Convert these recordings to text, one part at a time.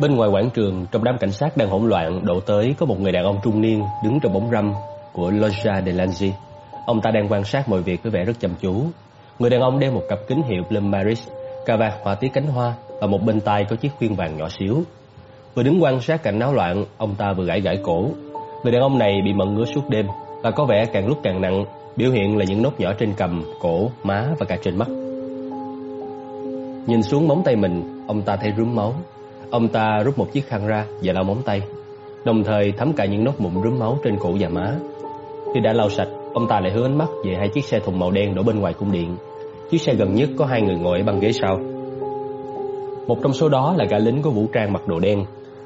Bên ngoài quảng trường, trong đám cảnh sát đang hỗn loạn, đổ tới có một người đàn ông trung niên đứng trong bóng râm của Loja de Lanzi. Ông ta đang quan sát mọi việc với vẻ rất chăm chú. Người đàn ông đeo một cặp kính hiệu Plumbaris, cà vạt họa tiết cánh hoa và một bên tai có chiếc khuyên vàng nhỏ xíu. Vừa đứng quan sát cảnh náo loạn, ông ta vừa gãi gãi cổ. Người đàn ông này bị mận ngứa suốt đêm và có vẻ càng lúc càng nặng, biểu hiện là những nốt nhỏ trên cằm, cổ, má và cả trên mắt. Nhìn xuống móng tay mình, ông ta thấy rúm máu. Ông ta rút một chiếc khăn ra và lau móng tay, đồng thời thấm cả những nốt mụn rúm máu trên cổ và má. Khi đã lau sạch, ông ta lại hướng ánh mắt về hai chiếc xe thùng màu đen đổ bên ngoài cung điện. Chiếc xe gần nhất có hai người ngồi ở băng ghế sau. Một trong số đó là gã lính có vũ trang mặc đồ đen.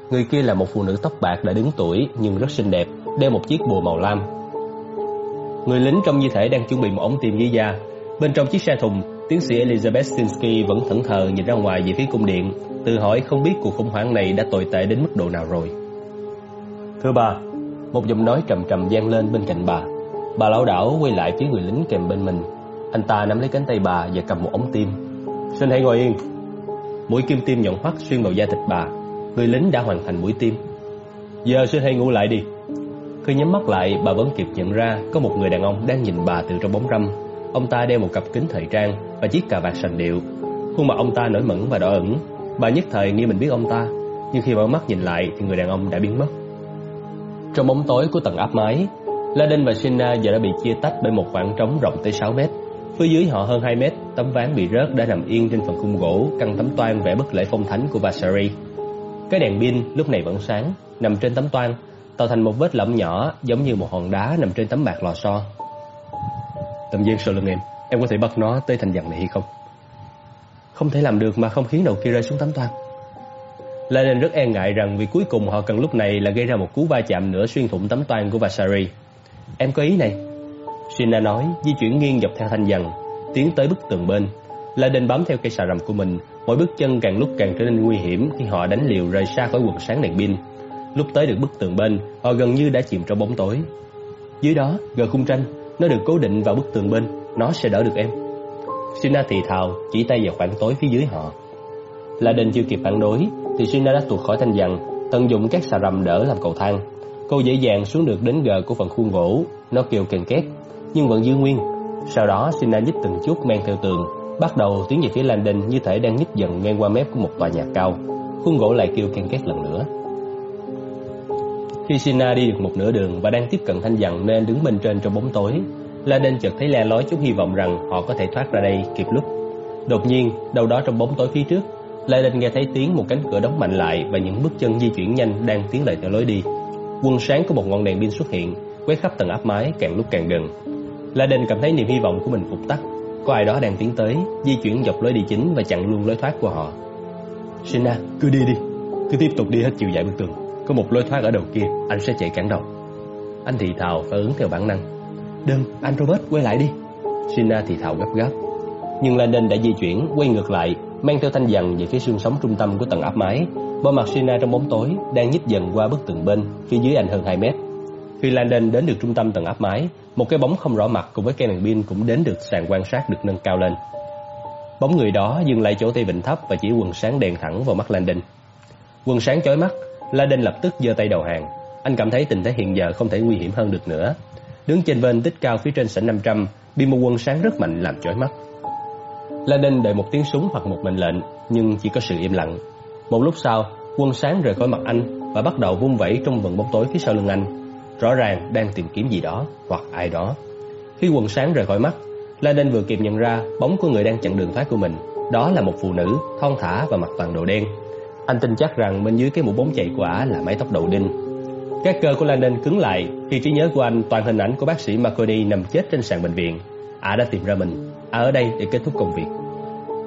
Người kia là một phụ nữ tóc bạc đã đứng tuổi nhưng rất xinh đẹp, đeo một chiếc bùa màu lam. Người lính trông như thể đang chuẩn bị một ống tiêm dưới da. Bên trong chiếc xe thùng, tiến sĩ Elizabeth Stinsky vẫn thẫn thờ nhìn ra ngoài về phía cung điện, tự hỏi không biết cuộc khủng hoảng này đã tồi tệ đến mức độ nào rồi. Thưa bà, một giọng nói trầm trầm vang lên bên cạnh bà. Bà lão đảo quay lại phía người lính kèm bên mình. Anh ta nắm lấy cánh tay bà và cầm một ống tim. Xin hãy ngồi yên. Mũi kim tiêm nhọn hoắt xuyên vào da thịt bà. Người lính đã hoàn thành mũi tiêm. Giờ xin hãy ngủ lại đi. Khi nhắm mắt lại, bà vẫn kịp nhận ra có một người đàn ông đang nhìn bà từ trong bóng râm. Ông ta đeo một cặp kính thời trang và chiếc cà vạt sành điệu. Khuôn mặt ông ta nổi mẩn và đỏ ửng. Bà nhất thời nghi mình biết ông ta, nhưng khi mở mắt nhìn lại thì người đàn ông đã biến mất. Trong bóng tối của tầng áp mái, Laden và Sina giờ đã bị chia tách bởi một khoảng trống rộng tới 6 mét. Phía dưới họ hơn 2 mét, tấm ván bị rớt đã nằm yên trên phần khung gỗ, căng tấm toan vẽ bức lễ phong thánh của Vasari. Cái đèn pin lúc này vẫn sáng, nằm trên tấm toan, tạo thành một vết lõm nhỏ giống như một hòn đá nằm trên tấm bạc lò xo. Tầm viên sau lưng em, em có thể bắt nó tới thành dặn này hay không? Không thể làm được mà không khiến đầu kia rơi xuống tấm toan. Lenin rất e ngại rằng vì cuối cùng họ cần lúc này là gây ra một cú va chạm nữa xuyên thủng tấm toan của Vasari. Em có ý này. Sina nói, di chuyển nghiêng dọc theo thanh dần, tiến tới bức tường bên. Lenin bám theo cây xà rầm của mình, mỗi bước chân càng lúc càng trở nên nguy hiểm khi họ đánh liều rời xa khỏi quần sáng đèn pin. Lúc tới được bức tường bên, họ gần như đã chìm trong bóng tối. Dưới đó, gần khung tranh, nó được cố định vào bức tường bên, nó sẽ đỡ được em. Sina thì thào, chỉ tay vào khoảng tối phía dưới họ. La đình chưa kịp phản đối thì Sina đã tuột khỏi thanh dần, tận dụng các xà rầm đỡ làm cầu thang. Cô dễ dàng xuống được đến gờ của phần khuôn gỗ, nó kêu kèn két, nhưng vẫn giữ nguyên. Sau đó Sina nhích từng chút men theo tường, bắt đầu tiến về phía Landon như thể đang nhích dần ngang qua mép của một tòa nhà cao. Khuôn gỗ lại kêu kèn két lần nữa. Khi Sina đi được một nửa đường và đang tiếp cận thanh dần nên đứng bên trên trong bóng tối, La Đen chợt thấy le lói chút hy vọng rằng họ có thể thoát ra đây kịp lúc. Đột nhiên, đâu đó trong bóng tối phía trước, La Đen nghe thấy tiếng một cánh cửa đóng mạnh lại và những bước chân di chuyển nhanh đang tiến lại theo lối đi. Quân sáng của một ngọn đèn pin xuất hiện, quét khắp tầng áp mái càng lúc càng gần. La Đen cảm thấy niềm hy vọng của mình phục tắt. Có ai đó đang tiến tới, di chuyển dọc lối đi chính và chặn luôn lối thoát của họ. Sina, cứ đi đi, cứ tiếp tục đi hết chiều dài bức tường. Có một lối thoát ở đầu kia, anh sẽ chạy cản đầu. Anh thì thào và ứng theo bản năng. Đừng, anh Robert quay lại đi. Sina thì thào gấp gáp. Nhưng Landon đã di chuyển, quay ngược lại mang theo thanh dần về phía xương sống trung tâm của tầng áp mái. Bộ mặt Sina trong bóng tối đang nhích dần qua bức tường bên, phía dưới anh hơn 2 mét. Khi Landon đến được trung tâm tầng áp mái, một cái bóng không rõ mặt cùng với cây đèn pin cũng đến được sàn quan sát được nâng cao lên. Bóng người đó dừng lại chỗ tay vịnh thấp và chỉ quần sáng đèn thẳng vào mắt Landon. Quần sáng chói mắt, Landon lập tức giơ tay đầu hàng. Anh cảm thấy tình thế hiện giờ không thể nguy hiểm hơn được nữa. Đứng trên bên tích cao phía trên sảnh 500, bị một quần sáng rất mạnh làm chói mắt. La Đinh đợi một tiếng súng hoặc một mệnh lệnh, nhưng chỉ có sự im lặng. Một lúc sau, quân sáng rời khỏi mặt anh và bắt đầu vung vẩy trong vần bóng tối phía sau lưng anh. Rõ ràng đang tìm kiếm gì đó hoặc ai đó. Khi quần sáng rời khỏi mắt, La Đinh vừa kịp nhận ra bóng của người đang chặn đường thoát của mình. Đó là một phụ nữ, thon thả và mặc toàn đồ đen. Anh tin chắc rằng bên dưới cái mũ bóng chày của là mái tóc đầu đinh. Các cơ của Landon cứng lại khi trí nhớ của anh toàn hình ảnh của bác sĩ Marconi nằm chết trên sàn bệnh viện. Ả đã tìm ra mình à, ở đây để kết thúc công việc.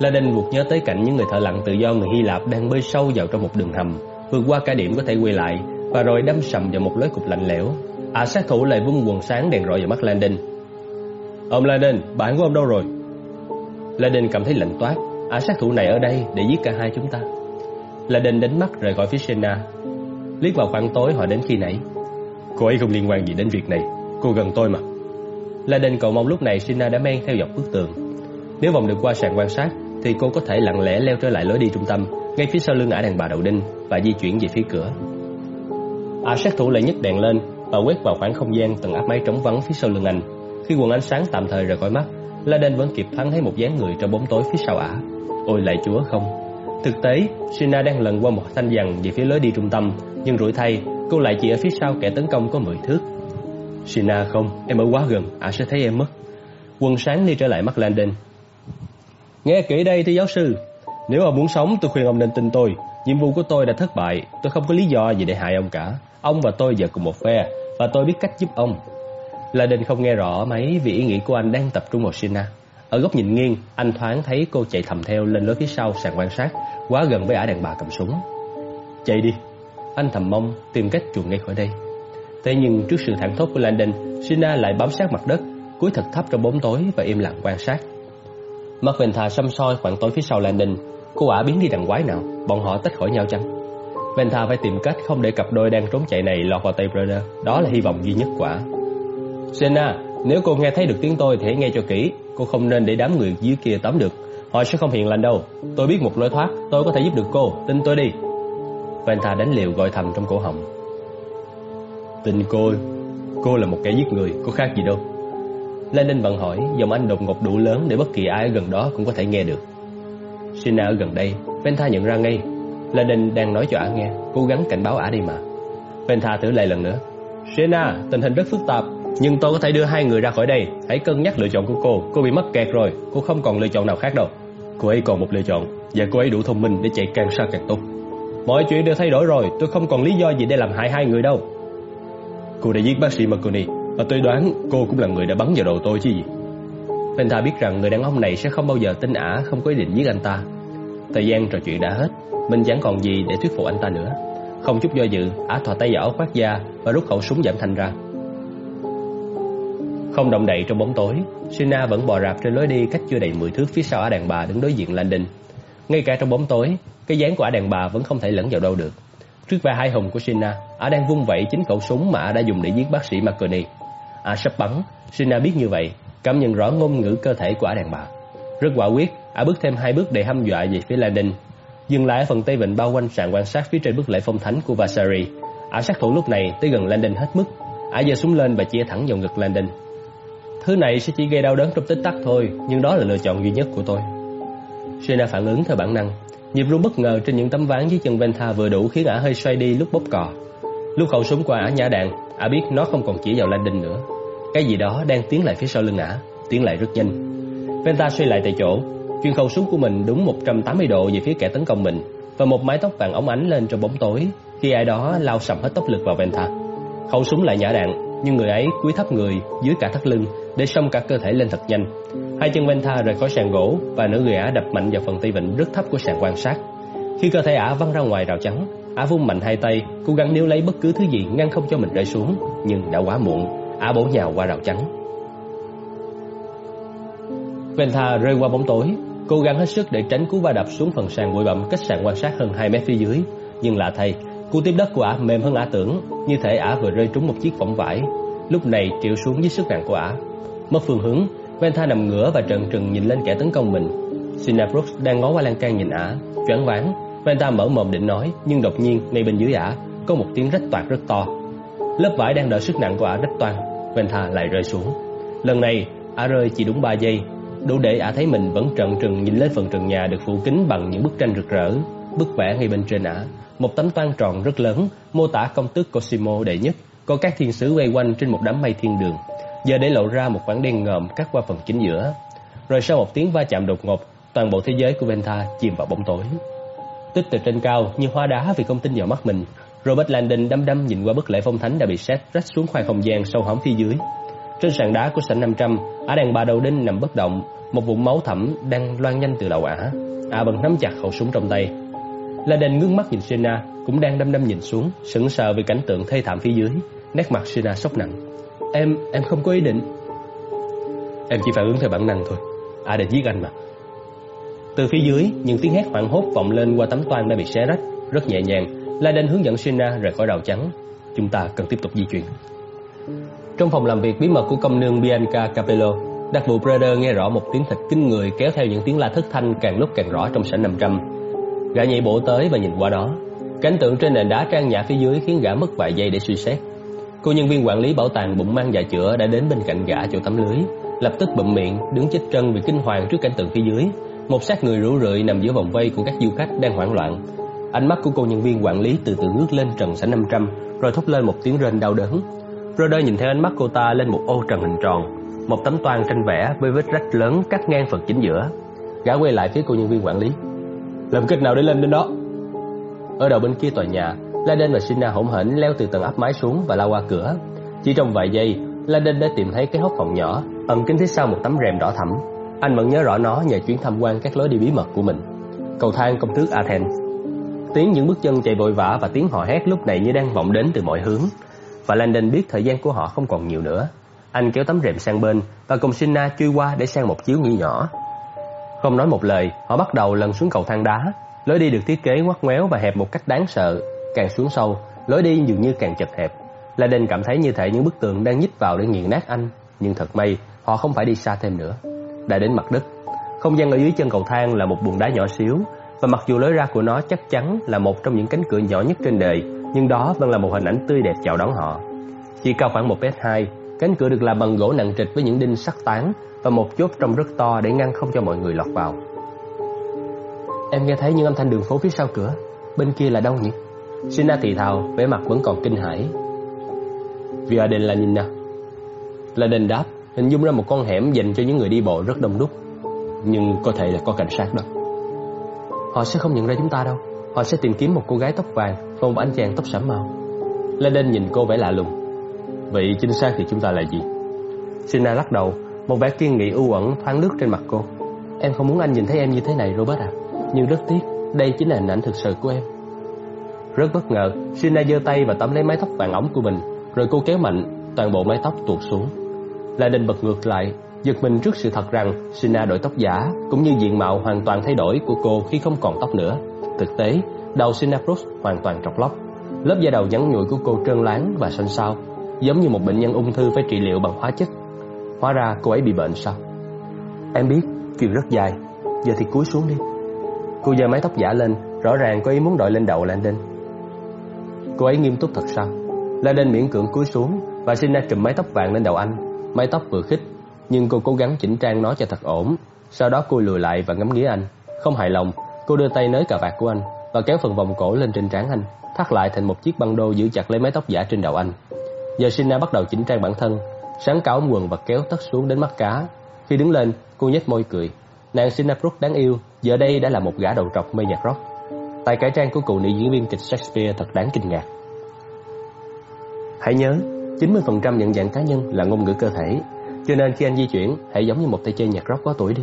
Landon buộc nhớ tới cảnh những người thợ lặn tự do người Hy Lạp đang bơi sâu vào trong một đường hầm, vượt qua cả điểm có thể quay lại và rồi đâm sầm vào một lối cục lạnh lẽo. À sát thủ lại vung quần sáng đèn rọi vào mắt Landon. Ông Landon, bạn của ông đâu rồi? Landon cảm thấy lạnh toát. À sát thủ này ở đây để giết cả hai chúng ta. Landon đánh mắt rời khỏi phía Sena. Liếc vào khoảng tối hỏi đến khi nãy. Cô ấy không liên quan gì đến việc này. Cô gần tôi mà. Landon cầu mong lúc này Sina đã men theo dọc bức tường. Nếu vòng được qua sàn quan sát, thì cô có thể lặng lẽ leo trở lại lối đi trung tâm, ngay phía sau lưng ả đàn bà đầu đinh và di chuyển về phía cửa. Ả sát thủ lại nhấc đèn lên và quét vào khoảng không gian tầng áp máy trống vắng phía sau lưng anh. Khi quần ánh sáng tạm thời rời khỏi mắt, Laden vẫn kịp thoáng thấy một dáng người trong bóng tối phía sau ả. Ôi lại chúa không! Thực tế, Sina đang lần qua một thanh dằn về phía lối đi trung tâm, nhưng rủi thay, cô lại chỉ ở phía sau kẻ tấn công có 10 thước. Sina không, em ở quá gần, ả sẽ thấy em mất. Quần sáng đi trở lại mắt Landon. Nghe kỹ đây thưa giáo sư, nếu ông muốn sống tôi khuyên ông nên tin tôi. Nhiệm vụ của tôi đã thất bại, tôi không có lý do gì để hại ông cả. Ông và tôi giờ cùng một phe, và tôi biết cách giúp ông. Landon không nghe rõ mấy vì ý nghĩ của anh đang tập trung vào Sina. Ở góc nhìn nghiêng, anh thoáng thấy cô chạy thầm theo lên lối phía sau sàn quan sát, quá gần với ả đàn bà cầm súng. Chạy đi, anh thầm mong tìm cách chuồn ngay khỏi đây. Thế nhưng trước sự thẳng thốt của Landon, Sina lại bám sát mặt đất, cúi thật thấp trong bóng tối và im lặng quan sát. Mắt Venta xăm soi khoảng tối phía sau Landon, cô ả biến đi đằng quái nào, bọn họ tách khỏi nhau chăng? Venta phải tìm cách không để cặp đôi đang trốn chạy này lọt vào tay Brother, đó là hy vọng duy nhất của ả. Sena, nếu cô nghe thấy được tiếng tôi thì hãy nghe cho kỹ, cô không nên để đám người dưới kia tóm được. Họ sẽ không hiền lành đâu. Tôi biết một lối thoát, tôi có thể giúp được cô, tin tôi đi. Venta đánh liều gọi thầm trong cổ họng. Tình cô, cô là một kẻ giết người, có khác gì đâu. Lenin bận hỏi, giọng anh đột ngột đủ lớn để bất kỳ ai ở gần đó cũng có thể nghe được. Sina ở gần đây, Venta nhận ra ngay. Lenin đang nói cho ả nghe, cố gắng cảnh báo ả đi mà. Venta thử lại lần nữa. Sina, tình hình rất phức tạp, nhưng tôi có thể đưa hai người ra khỏi đây Hãy cân nhắc lựa chọn của cô Cô bị mắc kẹt rồi Cô không còn lựa chọn nào khác đâu Cô ấy còn một lựa chọn Và cô ấy đủ thông minh để chạy càng xa càng tốt Mọi chuyện đều thay đổi rồi Tôi không còn lý do gì để làm hại hai người đâu. Cô đã giết bác sĩ Marconi Và tôi đoán cô cũng là người đã bắn vào đầu tôi chứ gì. Penta biết rằng người đàn ông này sẽ không bao giờ tin ả Không có ý định giết anh ta. Thời gian trò chuyện đã hết Mình chẳng còn gì để thuyết phục anh ta nữa. Không chút do dự Ả thò tay vào áo khoác da Và rút khẩu súng giảm thanh ra. Không động đậy trong bóng tối, Sina vẫn bò rạp trên lối đi cách chưa đầy 10 thước phía sau ả đàn bà đứng đối diện Landon. Ngay cả trong bóng tối, cái dáng của ả đàn bà vẫn không thể lẫn vào đâu được. Trước vai hai hùng của Sina, ả đang vung vẩy chính khẩu súng mà ả đã dùng để giết bác sĩ Marconi. Ả sắp bắn, Sina biết như vậy, cảm nhận rõ ngôn ngữ cơ thể của ả đàn bà. Rất quả quyết, ả bước thêm hai bước để hăm dọa về phía Landon. Dừng lại ở phần tây vịnh bao quanh sàn quan sát phía trên bức lễ phong thánh của Vasari. Ả sát thủ lúc này tới gần Landon hết mức. Ả giơ súng lên và chia thẳng vào ngực Landon. Thứ này sẽ chỉ gây đau đớn trong tích tắc thôi Nhưng đó là lựa chọn duy nhất của tôi Sina phản ứng theo bản năng Nhịp rung bất ngờ trên những tấm ván dưới chân Venta vừa đủ khiến ả hơi xoay đi lúc bóp cò. Lúc khẩu súng của ả nhả đạn, Ả biết nó không còn chỉ vào Landon nữa. Cái gì đó đang tiến lại phía sau lưng ả, Tiến lại rất nhanh. Venta xoay lại tại chỗ, Chuyên khẩu súng của mình đúng 180 độ về phía kẻ tấn công mình Và một mái tóc vàng óng ánh lên trong bóng tối Khi ai đó lao sầm hết tốc lực vào Venta Khẩu súng lại nhả đạn, Nhưng người ấy cúi thấp người dưới cả thắt lưng để xông cả cơ thể lên thật nhanh. Hai chân Venta rời khỏi sàn gỗ và nữ người ả đập mạnh vào phần tay vịn rất thấp của sàn quan sát. Khi cơ thể ả văng ra ngoài rào chắn, ả vung mạnh hai tay, cố gắng níu lấy bất cứ thứ gì ngăn không cho mình rơi xuống, nhưng đã quá muộn, ả bổ nhào qua rào chắn. Venta rơi qua bóng tối, cố gắng hết sức để tránh cú va đập xuống phần sàn bụi bặm cách sàn quan sát hơn 2 mét phía dưới, nhưng lạ thay, cú tiếp đất của ả mềm hơn ả tưởng, như thể ả vừa rơi trúng một chiếc võng vải. Lúc này triệu xuống dưới sức nặng của ả, Mất phương hướng, Venta nằm ngửa và trợn trừng nhìn lên kẻ tấn công mình. Sina Brooks đang ngó qua lan can nhìn ả, choáng váng. Venta mở mồm định nói, nhưng đột nhiên ngay bên dưới ả có một tiếng rách toạc rất to. Lớp vải đang đỡ sức nặng của ả rách toang, Venta lại rơi xuống. Lần này, ả rơi chỉ đúng 3 giây, đủ để ả thấy mình vẫn trợn trừng nhìn lên phần trần nhà được phủ kính bằng những bức tranh rực rỡ. Bức vẽ ngay bên trên ả, một tấm toan tròn rất lớn, mô tả công tước Cosimo đệ nhất, có các thiên sứ quay quanh trên một đám mây thiên đường giờ để lộ ra một khoảng đen ngòm cắt qua phần chính giữa. Rồi sau một tiếng va chạm đột ngột, toàn bộ thế giới của Venta chìm vào bóng tối. Tích từ trên cao như hoa đá vì không tin vào mắt mình, Robert Landon đăm đăm nhìn qua bức lễ phong thánh đã bị xét rách xuống khoang không gian sâu hõm phía dưới. Trên sàn đá của sảnh 500, ả đàn bà đầu đinh nằm bất động, một vũng máu thẫm đang loan nhanh từ đầu ả. Ả bận nắm chặt khẩu súng trong tay. Landon ngước mắt nhìn Sena, cũng đang đăm đăm nhìn xuống, sững sờ vì cảnh tượng thê thảm phía dưới. Nét mặt Sena sốc nặng. Em, em không có ý định. Em chỉ phản ứng theo bản năng thôi. À, Ai định giết anh mà. Từ phía dưới, những tiếng hét hoảng hốt vọng lên qua tấm toan đã bị xé rách Rất nhẹ nhàng, Laden hướng dẫn Sina rời khỏi rào chắn. Chúng ta cần tiếp tục di chuyển. Trong phòng làm việc bí mật của công nương Bianca Capello Đặc vụ Brother nghe rõ một tiếng thịt kinh người kéo theo những tiếng la thất thanh càng lúc càng rõ trong sảnh 500 Gã nhảy bộ tới và nhìn qua đó. Cảnh tượng trên nền đá trang nhã phía dưới khiến gã mất vài giây để suy xét. Cô nhân viên quản lý bảo tàng bụng mang dạ chữa đã đến bên cạnh gã chỗ tấm lưới, lập tức bụm miệng, đứng chết chân vì kinh hoàng trước cảnh tượng phía dưới. Một xác người rũ rượi nằm giữa vòng vây của các du khách đang hoảng loạn. Ánh mắt của cô nhân viên quản lý từ từ ngước lên trần sảnh 500, rồi thốt lên một tiếng rên đau đớn. Roder nhìn theo ánh mắt cô ta lên một ô trần hình tròn, một tấm toan tranh vẽ với vết rách lớn cắt ngang phần chính giữa. Gã quay lại phía cô nhân viên quản lý. Làm cách nào để lên đến đó? Ở đầu bên kia tòa nhà, Laden và Sina hỗn hển leo từ tầng áp mái xuống và lao qua cửa. Chỉ trong vài giây, Laden đã tìm thấy cái hốc phòng nhỏ, ẩn kín phía sau một tấm rèm đỏ thẫm. Anh vẫn nhớ rõ nó nhờ chuyến tham quan các lối đi bí mật của mình. Cầu thang công tước Athens. Tiếng những bước chân chạy vội vã và tiếng hò hét lúc này như đang vọng đến từ mọi hướng. Và Landon biết thời gian của họ không còn nhiều nữa. Anh kéo tấm rèm sang bên và cùng Sina chui qua để sang một chiếu nghỉ nhỏ. Không nói một lời, họ bắt đầu lần xuống cầu thang đá. Lối đi được thiết kế ngoắt ngoéo và hẹp một cách đáng sợ. Càng xuống sâu, lối đi dường như càng chật hẹp. la Laden cảm thấy như thể những bức tường đang nhích vào để nghiền nát anh. Nhưng thật may, họ không phải đi xa thêm nữa. Đã đến mặt đất. Không gian ở dưới chân cầu thang là một buồng đá nhỏ xíu. Và mặc dù lối ra của nó chắc chắn là một trong những cánh cửa nhỏ nhất trên đời, nhưng đó vẫn là một hình ảnh tươi đẹp chào đón họ. Chỉ cao khoảng 1m2, cánh cửa được làm bằng gỗ nặng trịch với những đinh sắt tán và một chốt trông rất to để ngăn không cho mọi người lọt vào. Em nghe thấy những âm thanh đường phố phía sau cửa, bên kia là đâu nhỉ? Sina thì thào, vẻ mặt vẫn còn kinh hãi. Via đền là nhìn nào. Là đền đáp, hình dung ra một con hẻm dành cho những người đi bộ rất đông đúc. Nhưng có thể là có cảnh sát đó. Họ sẽ không nhận ra chúng ta đâu. Họ sẽ tìm kiếm một cô gái tóc vàng và một anh chàng tóc sẫm màu. Laden nhìn cô vẻ lạ lùng. Vậy chính xác thì chúng ta là gì? Sina lắc đầu, một vẻ kiên nghị u uẩn thoáng lướt trên mặt cô. Em không muốn anh nhìn thấy em như thế này, Robert à. Nhưng rất tiếc, đây chính là hình ảnh thực sự của em. Rất bất ngờ, Sina giơ tay và tóm lấy mái tóc vàng ống của mình, rồi cô kéo mạnh, toàn bộ mái tóc tuột xuống. La Đình bật ngược lại, giật mình trước sự thật rằng Sina đổi tóc giả, cũng như diện mạo hoàn toàn thay đổi của cô khi không còn tóc nữa. Thực tế, đầu Sina Brooks hoàn toàn trọc lóc. Lớp da đầu nhắn nhụi của cô trơn láng và xanh xao, giống như một bệnh nhân ung thư phải trị liệu bằng hóa chất. Hóa ra cô ấy bị bệnh sao? Em biết, chuyện rất dài, giờ thì cúi xuống đi. Cô giơ mái tóc giả lên, rõ ràng có ý muốn đội lên đầu Landon. Cô ấy nghiêm túc thật sao? La Đen miễn cưỡng cúi xuống và Sina trùm mái tóc vàng lên đầu anh. Mái tóc vừa khít nhưng cô cố gắng chỉnh trang nó cho thật ổn. Sau đó cô lùi lại và ngắm nghía anh. Không hài lòng, cô đưa tay nới cà vạt của anh và kéo phần vòng cổ lên trên trán anh, thắt lại thành một chiếc băng đô giữ chặt lấy mái tóc giả trên đầu anh. Giờ Sina bắt đầu chỉnh trang bản thân, sáng cáo ống quần và kéo tất xuống đến mắt cá. Khi đứng lên, cô nhếch môi cười. Nàng Sinabrook đáng yêu, giờ đây đã là một gã đầu trọc mê nhạc rock. Tài cải trang của cụ nữ diễn viên kịch Shakespeare thật đáng kinh ngạc. Hãy nhớ, 90% nhận dạng cá nhân là ngôn ngữ cơ thể, cho nên khi anh di chuyển, hãy giống như một tay chơi nhạc rock có tuổi đi.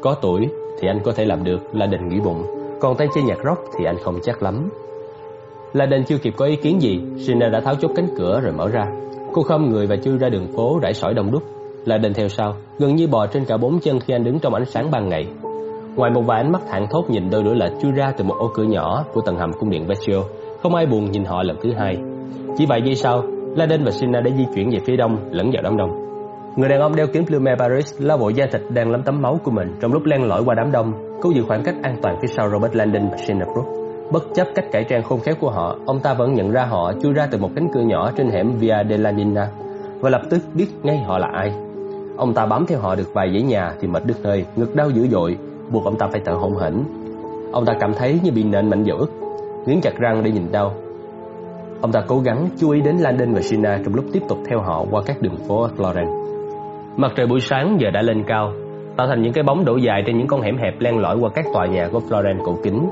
Có tuổi thì anh có thể làm được là đình nghĩ bụng, còn tay chơi nhạc rock thì anh không chắc lắm. La Đền chưa kịp có ý kiến gì, Sina đã tháo chốt cánh cửa rồi mở ra. Cô khom người và chui ra đường phố rải sỏi đông đúc. La Đền theo sau, gần như bò trên cả bốn chân khi anh đứng trong ánh sáng ban ngày. Ngoài một vài ánh mắt thẳng thốt nhìn đôi đuổi lệch chui ra từ một ô cửa nhỏ của tầng hầm cung điện Vecchio, không ai buồn nhìn họ lần thứ hai. Chỉ vài giây sau, Laden và Sina đã di chuyển về phía đông, lẫn vào đám đông. Người đàn ông đeo kính Plume Paris lau bộ da thịt đang lấm tấm máu của mình trong lúc len lỏi qua đám đông, cố giữ khoảng cách an toàn phía sau Robert Landon và Sina Brooke. Bất chấp cách cải trang khôn khéo của họ, ông ta vẫn nhận ra họ chui ra từ một cánh cửa nhỏ trên hẻm Via della Nina và lập tức biết ngay họ là ai. Ông ta bám theo họ được vài dãy nhà thì mệt đứt hơi, ngực đau dữ dội, buộc ông ta phải thở hổn hển. Ông ta cảm thấy như bị nện mạnh dữ, nghiến chặt răng để nhìn đau. Ông ta cố gắng chú ý đến Landon và Sina trong lúc tiếp tục theo họ qua các đường phố Florence. Mặt trời buổi sáng giờ đã lên cao, tạo thành những cái bóng đổ dài trên những con hẻm hẹp len lỏi qua các tòa nhà của Florence cổ kính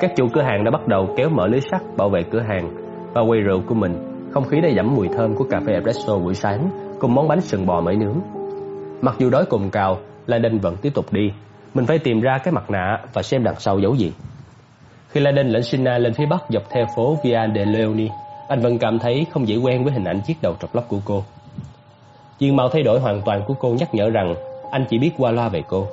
các chủ cửa hàng đã bắt đầu kéo mở lưới sắt bảo vệ cửa hàng và quầy rượu của mình. Không khí đầy dẫm mùi thơm của cà phê espresso buổi sáng cùng món bánh sừng bò mới nướng. Mặc dù đói cùng cào, Landon vẫn tiếp tục đi. Mình phải tìm ra cái mặt nạ và xem đằng sau giấu gì. Khi La Đinh lệnh Sina lên phía bắc dọc theo phố Via de Leoni, anh vẫn cảm thấy không dễ quen với hình ảnh chiếc đầu trọc lóc của cô. Diện mạo thay đổi hoàn toàn của cô nhắc nhở rằng anh chỉ biết qua loa về cô.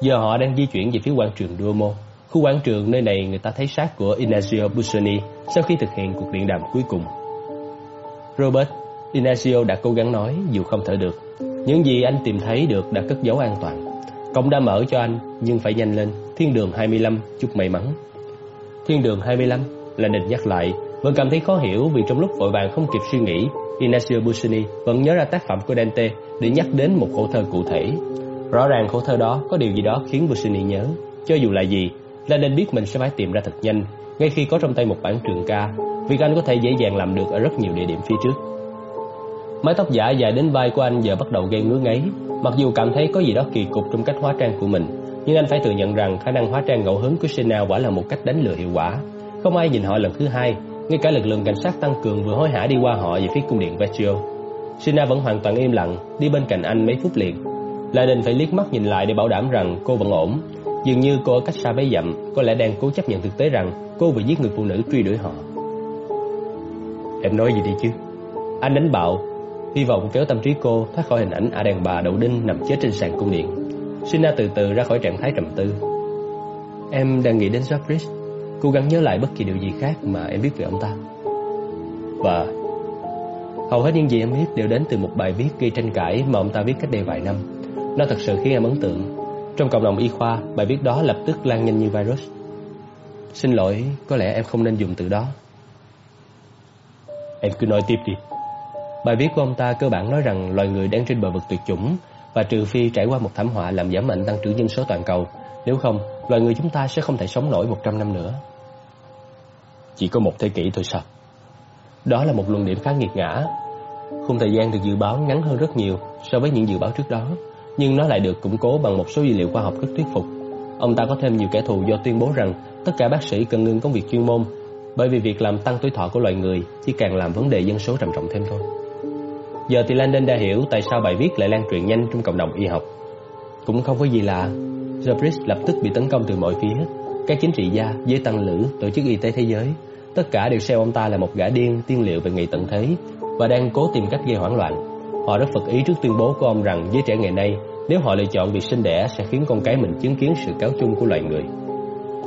Giờ họ đang di chuyển về phía quảng trường Duomo. Khu quảng trường nơi này người ta thấy xác của Ignazio Busoni sau khi thực hiện cuộc điện đàm cuối cùng. Robert, Ignazio đã cố gắng nói dù không thở được. Những gì anh tìm thấy được đã cất giấu an toàn. Cổng đã mở cho anh, nhưng phải nhanh lên. Thiên đường 25, chúc may mắn. Thiên đường 25, là định nhắc lại, vẫn cảm thấy khó hiểu vì trong lúc vội vàng không kịp suy nghĩ, inacio Busoni vẫn nhớ ra tác phẩm của Dante để nhắc đến một khổ thơ cụ thể. Rõ ràng khổ thơ đó có điều gì đó khiến Busoni nhớ. Cho dù là gì, là nên biết mình sẽ phải tìm ra thật nhanh, ngay khi có trong tay một bản trường ca, việc anh có thể dễ dàng làm được ở rất nhiều địa điểm phía trước. Mái tóc giả dài đến vai của anh giờ bắt đầu gây ngứa ngáy, mặc dù cảm thấy có gì đó kỳ cục trong cách hóa trang của mình, nhưng anh phải thừa nhận rằng khả năng hóa trang ngẫu hứng của Sena quả là một cách đánh lừa hiệu quả. Không ai nhìn họ lần thứ hai, ngay cả lực lượng cảnh sát tăng cường vừa hối hả đi qua họ về phía cung điện Vecchio. Sina vẫn hoàn toàn im lặng, đi bên cạnh anh mấy phút liền. La Đình phải liếc mắt nhìn lại để bảo đảm rằng cô vẫn ổn. Dường như cô ở cách xa mấy dặm, có lẽ đang cố chấp nhận thực tế rằng cô vừa giết người phụ nữ truy đuổi họ. Em nói gì đi chứ? Anh đánh bạo, hy vọng kéo tâm trí cô thoát khỏi hình ảnh ả đàn bà đậu đinh nằm chết trên sàn cung điện. Sina từ từ ra khỏi trạng thái trầm tư. Em đang nghĩ đến Jeffries, cố gắng nhớ lại bất kỳ điều gì khác mà em biết về ông ta. Và hầu hết những gì em biết đều đến từ một bài viết gây tranh cãi mà ông ta viết cách đây vài năm. Nó thật sự khiến em ấn tượng. Trong cộng đồng y khoa, bài viết đó lập tức lan nhanh như virus. Xin lỗi, có lẽ em không nên dùng từ đó. Em cứ nói tiếp đi. Bài viết của ông ta cơ bản nói rằng loài người đang trên bờ vực tuyệt chủng và trừ phi trải qua một thảm họa làm giảm mạnh tăng trưởng dân số toàn cầu, nếu không, loài người chúng ta sẽ không thể sống nổi 100 năm nữa. Chỉ có một thế kỷ thôi sao? Đó là một luận điểm khá nghiệt ngã. Khung thời gian được dự báo ngắn hơn rất nhiều so với những dự báo trước đó, nhưng nó lại được củng cố bằng một số dữ liệu khoa học rất thuyết phục. Ông ta có thêm nhiều kẻ thù do tuyên bố rằng tất cả bác sĩ cần ngừng công việc chuyên môn bởi vì việc làm tăng tuổi thọ của loài người chỉ càng làm vấn đề dân số trầm trọng thêm thôi. Giờ thì Landon đã hiểu tại sao bài viết lại lan truyền nhanh trong cộng đồng y học. Cũng không có gì lạ, Jabris lập tức bị tấn công từ mọi phía. Các chính trị gia, giới tăng lữ, tổ chức y tế thế giới, tất cả đều xem ông ta là một gã điên tiên liệu về ngày tận thế và đang cố tìm cách gây hoảng loạn. Họ rất phật ý trước tuyên bố của ông rằng giới trẻ ngày nay, nếu họ lựa chọn việc sinh đẻ sẽ khiến con cái mình chứng kiến sự cáo chung của loài người.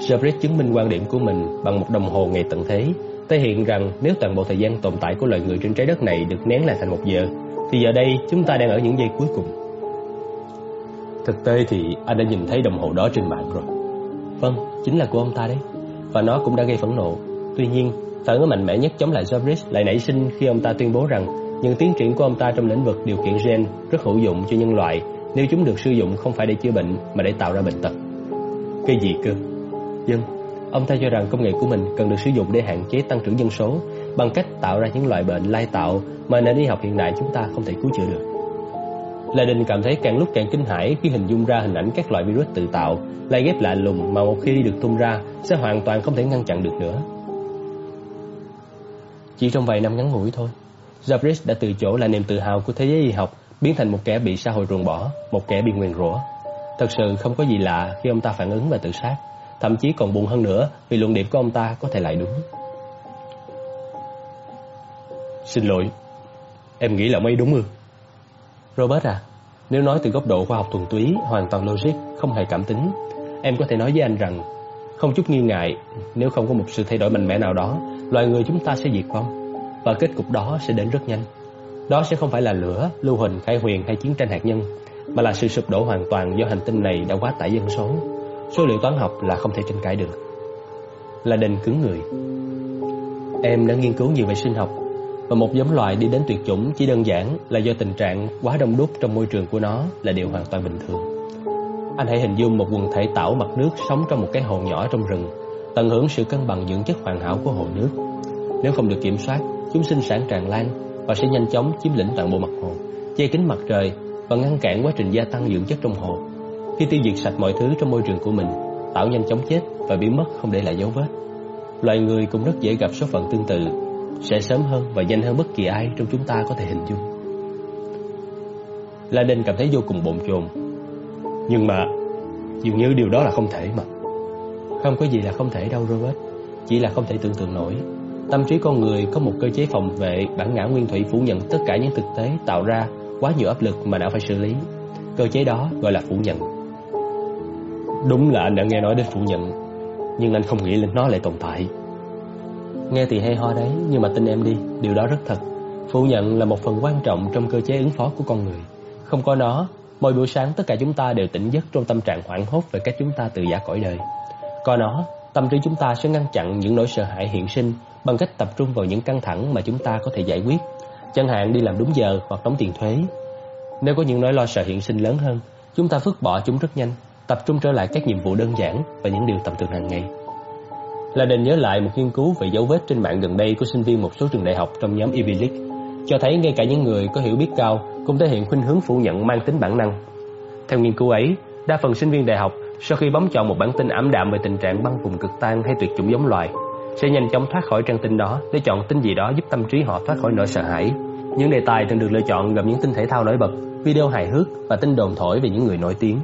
Jarvis chứng minh quan điểm của mình bằng một đồng hồ ngày tận thế, thể hiện rằng nếu toàn bộ thời gian tồn tại của loài người trên trái đất này được nén lại thành một giờ, thì giờ đây chúng ta đang ở những giây cuối cùng. Thực tế thì anh đã nhìn thấy đồng hồ đó trên mạng rồi. Vâng, chính là của ông ta đấy. Và nó cũng đã gây phẫn nộ. Tuy nhiên, phản ứng mạnh mẽ nhất chống lại Jarvis lại nảy sinh khi ông ta tuyên bố rằng những tiến triển của ông ta trong lĩnh vực điều kiện gen rất hữu dụng cho nhân loại nếu chúng được sử dụng không phải để chữa bệnh mà để tạo ra bệnh tật. Cái gì cơ? Dân, ông ta cho rằng công nghệ của mình cần được sử dụng để hạn chế tăng trưởng dân số bằng cách tạo ra những loại bệnh lai tạo mà nền y học hiện đại chúng ta không thể cứu chữa được. Lê Đình cảm thấy càng lúc càng kinh hãi khi hình dung ra hình ảnh các loại virus tự tạo, lại ghép lạ lùng mà một khi được tung ra sẽ hoàn toàn không thể ngăn chặn được nữa. Chỉ trong vài năm ngắn ngủi thôi, Jabris đã từ chỗ là niềm tự hào của thế giới y học biến thành một kẻ bị xã hội ruồng bỏ, một kẻ bị nguyền rủa. Thật sự không có gì lạ khi ông ta phản ứng và tự sát, thậm chí còn buồn hơn nữa vì luận điểm của ông ta có thể lại đúng. Xin lỗi, em nghĩ là mấy đúng ư? Robert à, nếu nói từ góc độ khoa học thuần túy, hoàn toàn logic, không hề cảm tính, em có thể nói với anh rằng không chút nghi ngại, nếu không có một sự thay đổi mạnh mẽ nào đó, loài người chúng ta sẽ diệt vong và kết cục đó sẽ đến rất nhanh. Đó sẽ không phải là lửa, lưu huỳnh, khai huyền hay chiến tranh hạt nhân, mà là sự sụp đổ hoàn toàn do hành tinh này đã quá tải dân số. Số liệu toán học là không thể tranh cãi được. Là đình cứng người. Em đã nghiên cứu nhiều về sinh học và một giống loài đi đến tuyệt chủng chỉ đơn giản là do tình trạng quá đông đúc trong môi trường của nó là điều hoàn toàn bình thường. Anh hãy hình dung một quần thể tảo mặt nước sống trong một cái hồ nhỏ trong rừng, tận hưởng sự cân bằng dưỡng chất hoàn hảo của hồ nước. Nếu không được kiểm soát, chúng sinh sản tràn lan và sẽ nhanh chóng chiếm lĩnh toàn bộ mặt hồ, che kín mặt trời và ngăn cản quá trình gia tăng dưỡng chất trong hồ. Khi tiêu diệt sạch mọi thứ trong môi trường của mình, tảo nhanh chóng chết và biến mất không để lại dấu vết. Loài người cũng rất dễ gặp số phận tương tự sẽ sớm hơn và nhanh hơn bất kỳ ai trong chúng ta có thể hình dung. La Đinh cảm thấy vô cùng bồn chồn. Nhưng mà dường như điều đó là không thể mà. Không có gì là không thể đâu Robert, chỉ là không thể tưởng tượng nổi. Tâm trí con người có một cơ chế phòng vệ bản ngã nguyên thủy phủ nhận tất cả những thực tế tạo ra quá nhiều áp lực mà não phải xử lý. Cơ chế đó gọi là phủ nhận. Đúng là anh đã nghe nói đến phủ nhận, nhưng anh không nghĩ là nó lại tồn tại. Nghe thì hay ho đấy, nhưng mà tin em đi, điều đó rất thật. Phủ nhận là một phần quan trọng trong cơ chế ứng phó của con người. Không có nó, Mỗi buổi sáng tất cả chúng ta đều tỉnh giấc trong tâm trạng hoảng hốt về cách chúng ta tự giả cõi đời. Có nó, tâm trí chúng ta sẽ ngăn chặn những nỗi sợ hãi hiện sinh bằng cách tập trung vào những căng thẳng mà chúng ta có thể giải quyết, chẳng hạn đi làm đúng giờ hoặc đóng tiền thuế. Nếu có những nỗi lo sợ hiện sinh lớn hơn, chúng ta vứt bỏ chúng rất nhanh, tập trung trở lại các nhiệm vụ đơn giản và những điều tầm thường hàng ngày. Là đền nhớ lại một nghiên cứu về dấu vết trên mạng gần đây của sinh viên một số trường đại học trong nhóm Ivy League, cho thấy ngay cả những người có hiểu biết cao cũng thể hiện khuynh hướng phủ nhận mang tính bản năng. Theo nghiên cứu ấy, đa phần sinh viên đại học sau khi bấm chọn một bản tin ảm đạm về tình trạng băng vùng cực tan hay tuyệt chủng giống loài, sẽ nhanh chóng thoát khỏi trang tin đó để chọn tin gì đó giúp tâm trí họ thoát khỏi nỗi sợ hãi. Những đề tài thường được lựa chọn gồm những tin thể thao nổi bật, video hài hước và tin đồn thổi về những người nổi tiếng.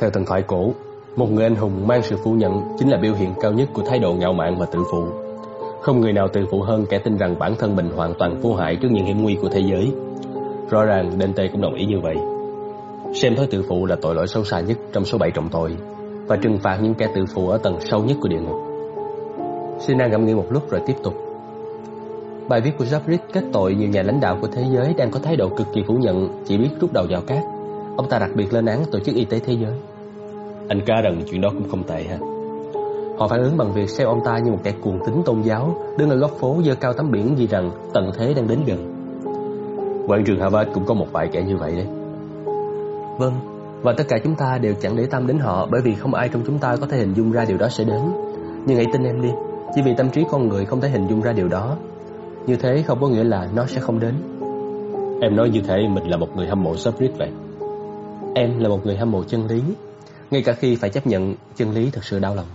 Theo thần thoại cổ, một người anh hùng mang sự phủ nhận chính là biểu hiện cao nhất của thái độ ngạo mạn và tự phụ. Không người nào tự phụ hơn kẻ tin rằng bản thân mình hoàn toàn vô hại trước những hiểm nguy của thế giới. Rõ ràng Dante cũng đồng ý như vậy. Xem thói tự phụ là tội lỗi sâu xa nhất trong số bảy trọng tội và trừng phạt những kẻ tự phụ ở tầng sâu nhất của địa ngục. Sina ngẫm nghĩ một lúc rồi tiếp tục. Bài viết của Jabrit kết tội nhiều nhà lãnh đạo của thế giới đang có thái độ cực kỳ phủ nhận, chỉ biết rút đầu vào cát. Ông ta đặc biệt lên án Tổ chức Y tế Thế giới. Anh ca rằng chuyện đó cũng không tệ ha. Họ phản ứng bằng việc xem ông ta như một kẻ cuồng tín tôn giáo, đứng ở góc phố giơ cao tấm biển ghi rằng tận thế đang đến gần. Quảng trường Harvard cũng có một vài kẻ như vậy đấy. Vâng, và tất cả chúng ta đều chẳng để tâm đến họ bởi vì không ai trong chúng ta có thể hình dung ra điều đó sẽ đến. Nhưng hãy tin em đi, chỉ vì tâm trí con người không thể hình dung ra điều đó. Như thế không có nghĩa là nó sẽ không đến. Em nói như thế mình là một người hâm mộ Subrit vậy. Em là một người hâm mộ chân lý, ngay cả khi phải chấp nhận chân lý thật sự đau lòng.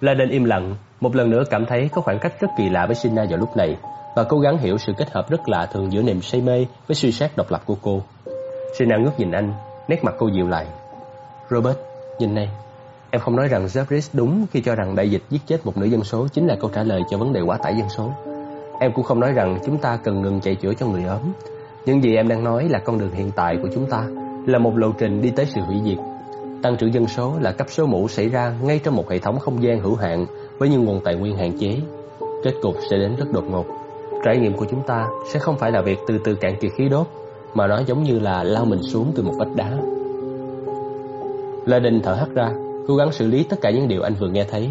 La Đen im lặng, một lần nữa cảm thấy có khoảng cách rất kỳ lạ với Sina vào lúc này và cố gắng hiểu sự kết hợp rất lạ thường giữa niềm say mê với suy xét độc lập của cô. Sina ngước nhìn anh, nét mặt cô dịu lại. Robert, nhìn này, em không nói rằng Jeffries đúng khi cho rằng đại dịch giết chết một nửa dân số chính là câu trả lời cho vấn đề quá tải dân số. Em cũng không nói rằng chúng ta cần ngừng chạy chữa cho người ốm. Những gì em đang nói là con đường hiện tại của chúng ta, là một lộ trình đi tới sự hủy diệt. Tăng trưởng dân số là cấp số mũ xảy ra ngay trong một hệ thống không gian hữu hạn với những nguồn tài nguyên hạn chế. Kết cục sẽ đến rất đột ngột. Trải nghiệm của chúng ta sẽ không phải là việc từ từ cạn kiệt khí đốt, mà nó giống như là lao mình xuống từ một vách đá. Lê Đình thở hắt ra, cố gắng xử lý tất cả những điều anh vừa nghe thấy.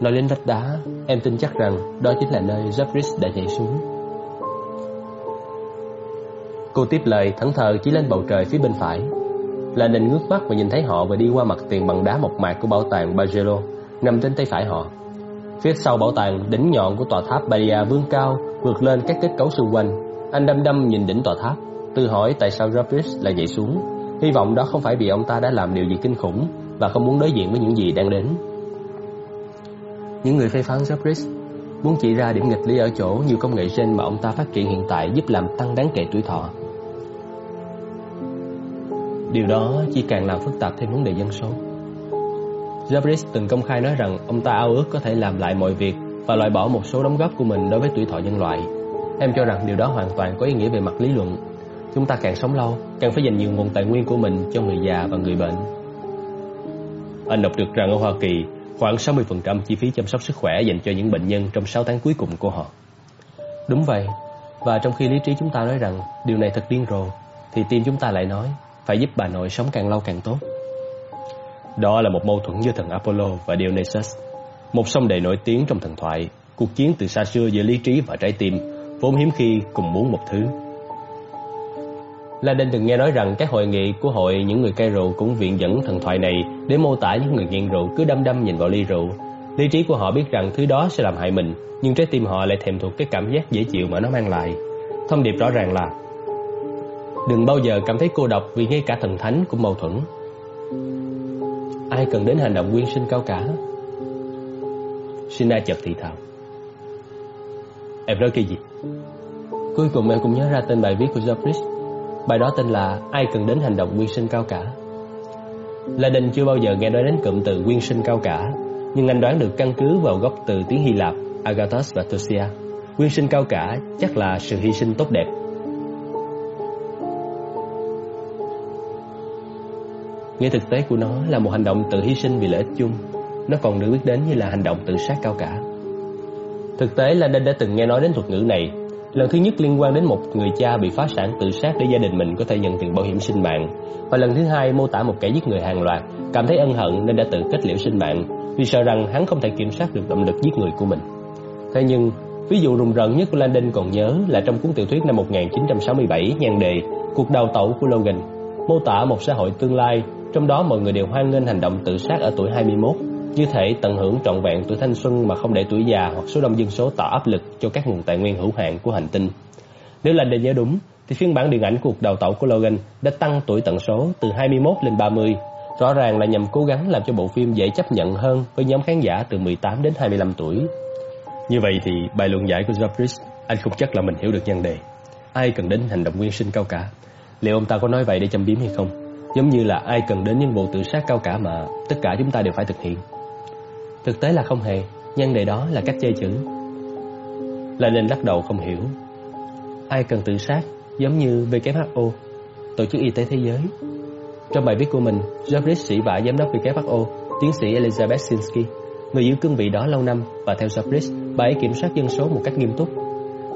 Nói đến vách đá, em tin chắc rằng đó chính là nơi Jeffries đã nhảy xuống. Cô tiếp lời thẫn thờ chỉ lên bầu trời phía bên phải. Là Đình ngước mắt và nhìn thấy họ và đi qua mặt tiền bằng đá mộc mạc của bảo tàng Bargello nằm trên tay phải họ. Phía sau bảo tàng, đỉnh nhọn của tòa tháp Badia vươn cao, vượt lên các kết cấu xung quanh. Anh đăm đăm nhìn đỉnh tòa tháp, tự hỏi tại sao Jeffries lại nhảy xuống. Hy vọng đó không phải vì ông ta đã làm điều gì kinh khủng và không muốn đối diện với những gì đang đến. Những người phê phán Jeffries muốn chỉ ra điểm nghịch lý ở chỗ nhiều công nghệ gen mà ông ta phát triển hiện tại giúp làm tăng đáng kể tuổi thọ. Điều đó chỉ càng làm phức tạp thêm vấn đề dân số. Jabris từng công khai nói rằng ông ta ao ước có thể làm lại mọi việc và loại bỏ một số đóng góp của mình đối với tuổi thọ nhân loại. Em cho rằng điều đó hoàn toàn có ý nghĩa về mặt lý luận. Chúng ta càng sống lâu, càng phải dành nhiều nguồn tài nguyên của mình cho người già và người bệnh. Anh đọc được rằng ở Hoa Kỳ, khoảng 60% chi phí chăm sóc sức khỏe dành cho những bệnh nhân trong 6 tháng cuối cùng của họ. Đúng vậy, và trong khi lý trí chúng ta nói rằng điều này thật điên rồ, thì tim chúng ta lại nói phải giúp bà nội sống càng lâu càng tốt. Đó là một mâu thuẫn giữa thần Apollo và Dionysus, một song đề nổi tiếng trong thần thoại, cuộc chiến từ xa xưa giữa lý trí và trái tim, vốn hiếm khi cùng muốn một thứ. La từng nghe nói rằng các hội nghị của hội những người cai rượu cũng viện dẫn thần thoại này để mô tả những người nghiện rượu cứ đăm đăm nhìn vào ly rượu. Lý trí của họ biết rằng thứ đó sẽ làm hại mình, nhưng trái tim họ lại thèm thuộc cái cảm giác dễ chịu mà nó mang lại. Thông điệp rõ ràng là Đừng bao giờ cảm thấy cô độc vì ngay cả thần thánh cũng mâu thuẫn. Ai cần đến hành động nguyên sinh cao cả? Sina chợt thì thào. Em nói cái gì? Cuối cùng em cũng nhớ ra tên bài viết của Jeffries Bài đó tên là Ai cần đến hành động nguyên sinh cao cả La Đình chưa bao giờ nghe nói đến cụm từ nguyên sinh cao cả, Nhưng anh đoán được căn cứ vào gốc từ tiếng Hy Lạp Agathos và Tosia Nguyên sinh cao cả chắc là sự hy sinh tốt đẹp Nghĩa thực tế của nó là một hành động tự hy sinh vì lợi ích chung Nó còn được biết đến như là hành động tự sát cao cả Thực tế là nên đã từng nghe nói đến thuật ngữ này Lần thứ nhất liên quan đến một người cha bị phá sản tự sát để gia đình mình có thể nhận tiền bảo hiểm sinh mạng. Và lần thứ hai mô tả một kẻ giết người hàng loạt, cảm thấy ân hận nên đã tự kết liễu sinh mạng vì sợ rằng hắn không thể kiểm soát được động lực giết người của mình. Thế nhưng, ví dụ rùng rợn nhất của Landon còn nhớ là trong cuốn tiểu thuyết năm 1967 nhan đề Cuộc đào tẩu của Logan, mô tả một xã hội tương lai, trong đó mọi người đều hoan nghênh hành động tự sát ở tuổi 21 như thể tận hưởng trọn vẹn tuổi thanh xuân mà không để tuổi già hoặc số đông dân số tạo áp lực cho các nguồn tài nguyên hữu hạn của hành tinh. Nếu là đề nhớ đúng, thì phiên bản điện ảnh cuộc đào tẩu của Logan đã tăng tuổi tận số từ 21 lên 30, rõ ràng là nhằm cố gắng làm cho bộ phim dễ chấp nhận hơn với nhóm khán giả từ 18 đến 25 tuổi. Như vậy thì bài luận giải của Jobris, anh không chắc là mình hiểu được nhân đề. Ai cần đến hành động nguyên sinh cao cả? Liệu ông ta có nói vậy để châm biếm hay không? Giống như là ai cần đến những vụ tự sát cao cả mà tất cả chúng ta đều phải thực hiện. Thực tế là không hề, nhân đề đó là cách chơi chữ. Là nên lắc đầu không hiểu. Ai cần tự sát giống như WHO, Tổ chức Y tế Thế giới. Trong bài viết của mình, Jobris sĩ vả giám đốc WHO, tiến sĩ Elizabeth Sinsky, người giữ cương vị đó lâu năm và theo Jobris, bà ấy kiểm soát dân số một cách nghiêm túc.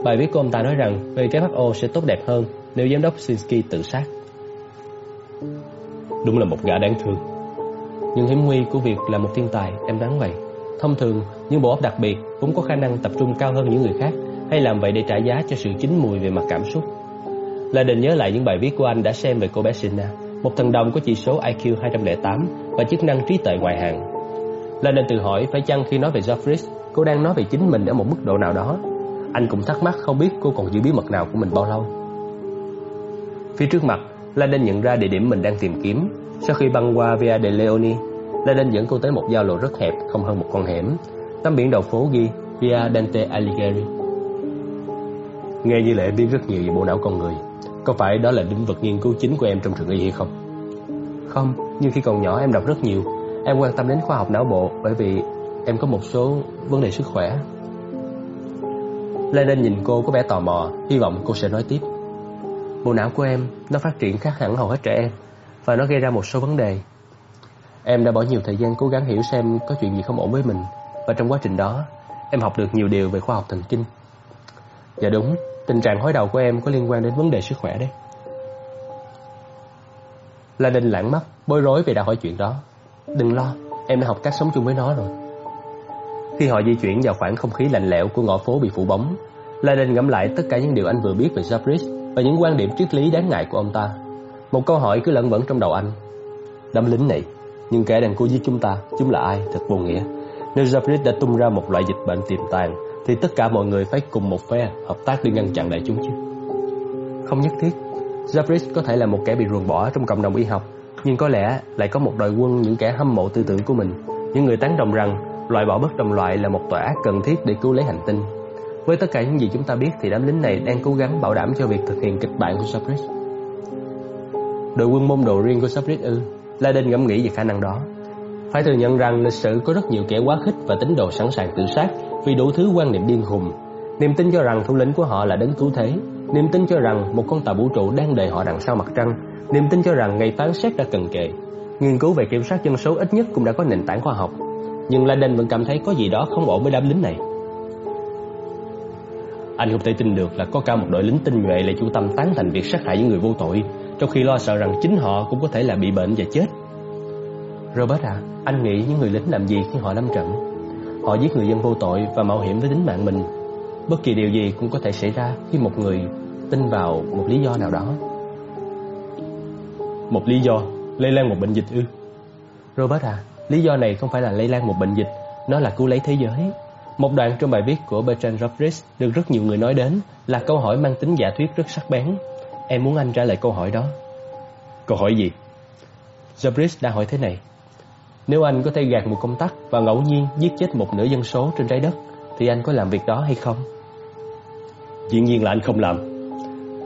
Bài viết của ông ta nói rằng WHO sẽ tốt đẹp hơn nếu giám đốc Sinsky tự sát. Đúng là một gã đáng thương. Nhưng hiểm nguy của việc là một thiên tài, em đoán vậy. Thông thường, những bộ óc đặc biệt cũng có khả năng tập trung cao hơn những người khác hay làm vậy để trả giá cho sự chín mùi về mặt cảm xúc. Là định nhớ lại những bài viết của anh đã xem về cô bé Sina, một thần đồng có chỉ số IQ 208 và chức năng trí tuệ ngoại hạng. Là nên tự hỏi phải chăng khi nói về Joffrey, cô đang nói về chính mình ở một mức độ nào đó. Anh cũng thắc mắc không biết cô còn giữ bí mật nào của mình bao lâu. Phía trước mặt, Landon nhận ra địa điểm mình đang tìm kiếm. Sau khi băng qua Via de Leoni, Landon dẫn cô tới một giao lộ rất hẹp, không hơn một con hẻm. Tấm biển đầu phố ghi Via Dante Alighieri. Nghe như lẽ biết rất nhiều về bộ não con người. Có phải đó là lĩnh vực nghiên cứu chính của em trong trường y hay không? Không, nhưng khi còn nhỏ em đọc rất nhiều. Em quan tâm đến khoa học não bộ bởi vì em có một số vấn đề sức khỏe. Landon nhìn cô có vẻ tò mò, hy vọng cô sẽ nói tiếp. Bộ não của em nó phát triển khác hẳn hầu hết trẻ em và nó gây ra một số vấn đề. Em đã bỏ nhiều thời gian cố gắng hiểu xem có chuyện gì không ổn với mình và trong quá trình đó em học được nhiều điều về khoa học thần kinh. Dạ đúng, tình trạng hối đầu của em có liên quan đến vấn đề sức khỏe đấy. La Đinh lãng mắt, bối rối vì đã hỏi chuyện đó. Đừng lo, em đã học cách sống chung với nó rồi. Khi họ di chuyển vào khoảng không khí lạnh lẽo của ngõ phố bị phủ bóng, La Đinh ngẫm lại tất cả những điều anh vừa biết về Jabris và những quan điểm triết lý đáng ngại của ông ta. Một câu hỏi cứ lẫn vẩn trong đầu anh. Đám lính này, nhưng kẻ đang cố giết chúng ta, chúng là ai? Thật vô nghĩa. Nếu Japanese đã tung ra một loại dịch bệnh tiềm tàng, thì tất cả mọi người phải cùng một phe hợp tác để ngăn chặn lại chúng chứ. Không nhất thiết. Japanese có thể là một kẻ bị ruồng bỏ trong cộng đồng y học, nhưng có lẽ lại có một đội quân những kẻ hâm mộ tư tưởng của mình, những người tán đồng rằng loại bỏ bất đồng loại là một tội ác cần thiết để cứu lấy hành tinh. Với tất cả những gì chúng ta biết thì đám lính này đang cố gắng bảo đảm cho việc thực hiện kịch bản của Sabrit. Đội quân môn đồ riêng của Sabrit ư? Laden ngẫm nghĩ về khả năng đó. Phải thừa nhận rằng lịch sử có rất nhiều kẻ quá khích và tín đồ sẵn sàng tự sát vì đủ thứ quan niệm điên khùng. Niềm tin cho rằng thủ lĩnh của họ là đấng cứu thế, niềm tin cho rằng một con tàu vũ trụ đang đợi họ đằng sau mặt trăng, niềm tin cho rằng ngày phán xét đã cần kề. Nghiên cứu về kiểm soát dân số ít nhất cũng đã có nền tảng khoa học, nhưng Laden vẫn cảm thấy có gì đó không ổn với đám lính này. Anh không thể tin được là có cả một đội lính tinh nhuệ lại chủ tâm tán thành việc sát hại những người vô tội, trong khi lo sợ rằng chính họ cũng có thể là bị bệnh và chết. Robert à, anh nghĩ những người lính làm gì khi họ lâm trận? Họ giết người dân vô tội và mạo hiểm với tính mạng mình. Bất kỳ điều gì cũng có thể xảy ra khi một người tin vào một lý do nào đó. Một lý do lây lan một bệnh dịch ư? Robert à, lý do này không phải là lây lan một bệnh dịch, nó là cứu lấy thế giới. Một đoạn trong bài viết của Bertrand Russell được rất nhiều người nói đến là câu hỏi mang tính giả thuyết rất sắc bén. Em muốn anh trả lời câu hỏi đó. Câu hỏi gì? Jabris đã hỏi thế này. Nếu anh có thể gạt một công tắc và ngẫu nhiên giết chết một nửa dân số trên trái đất, thì anh có làm việc đó hay không? Dĩ nhiên là anh không làm.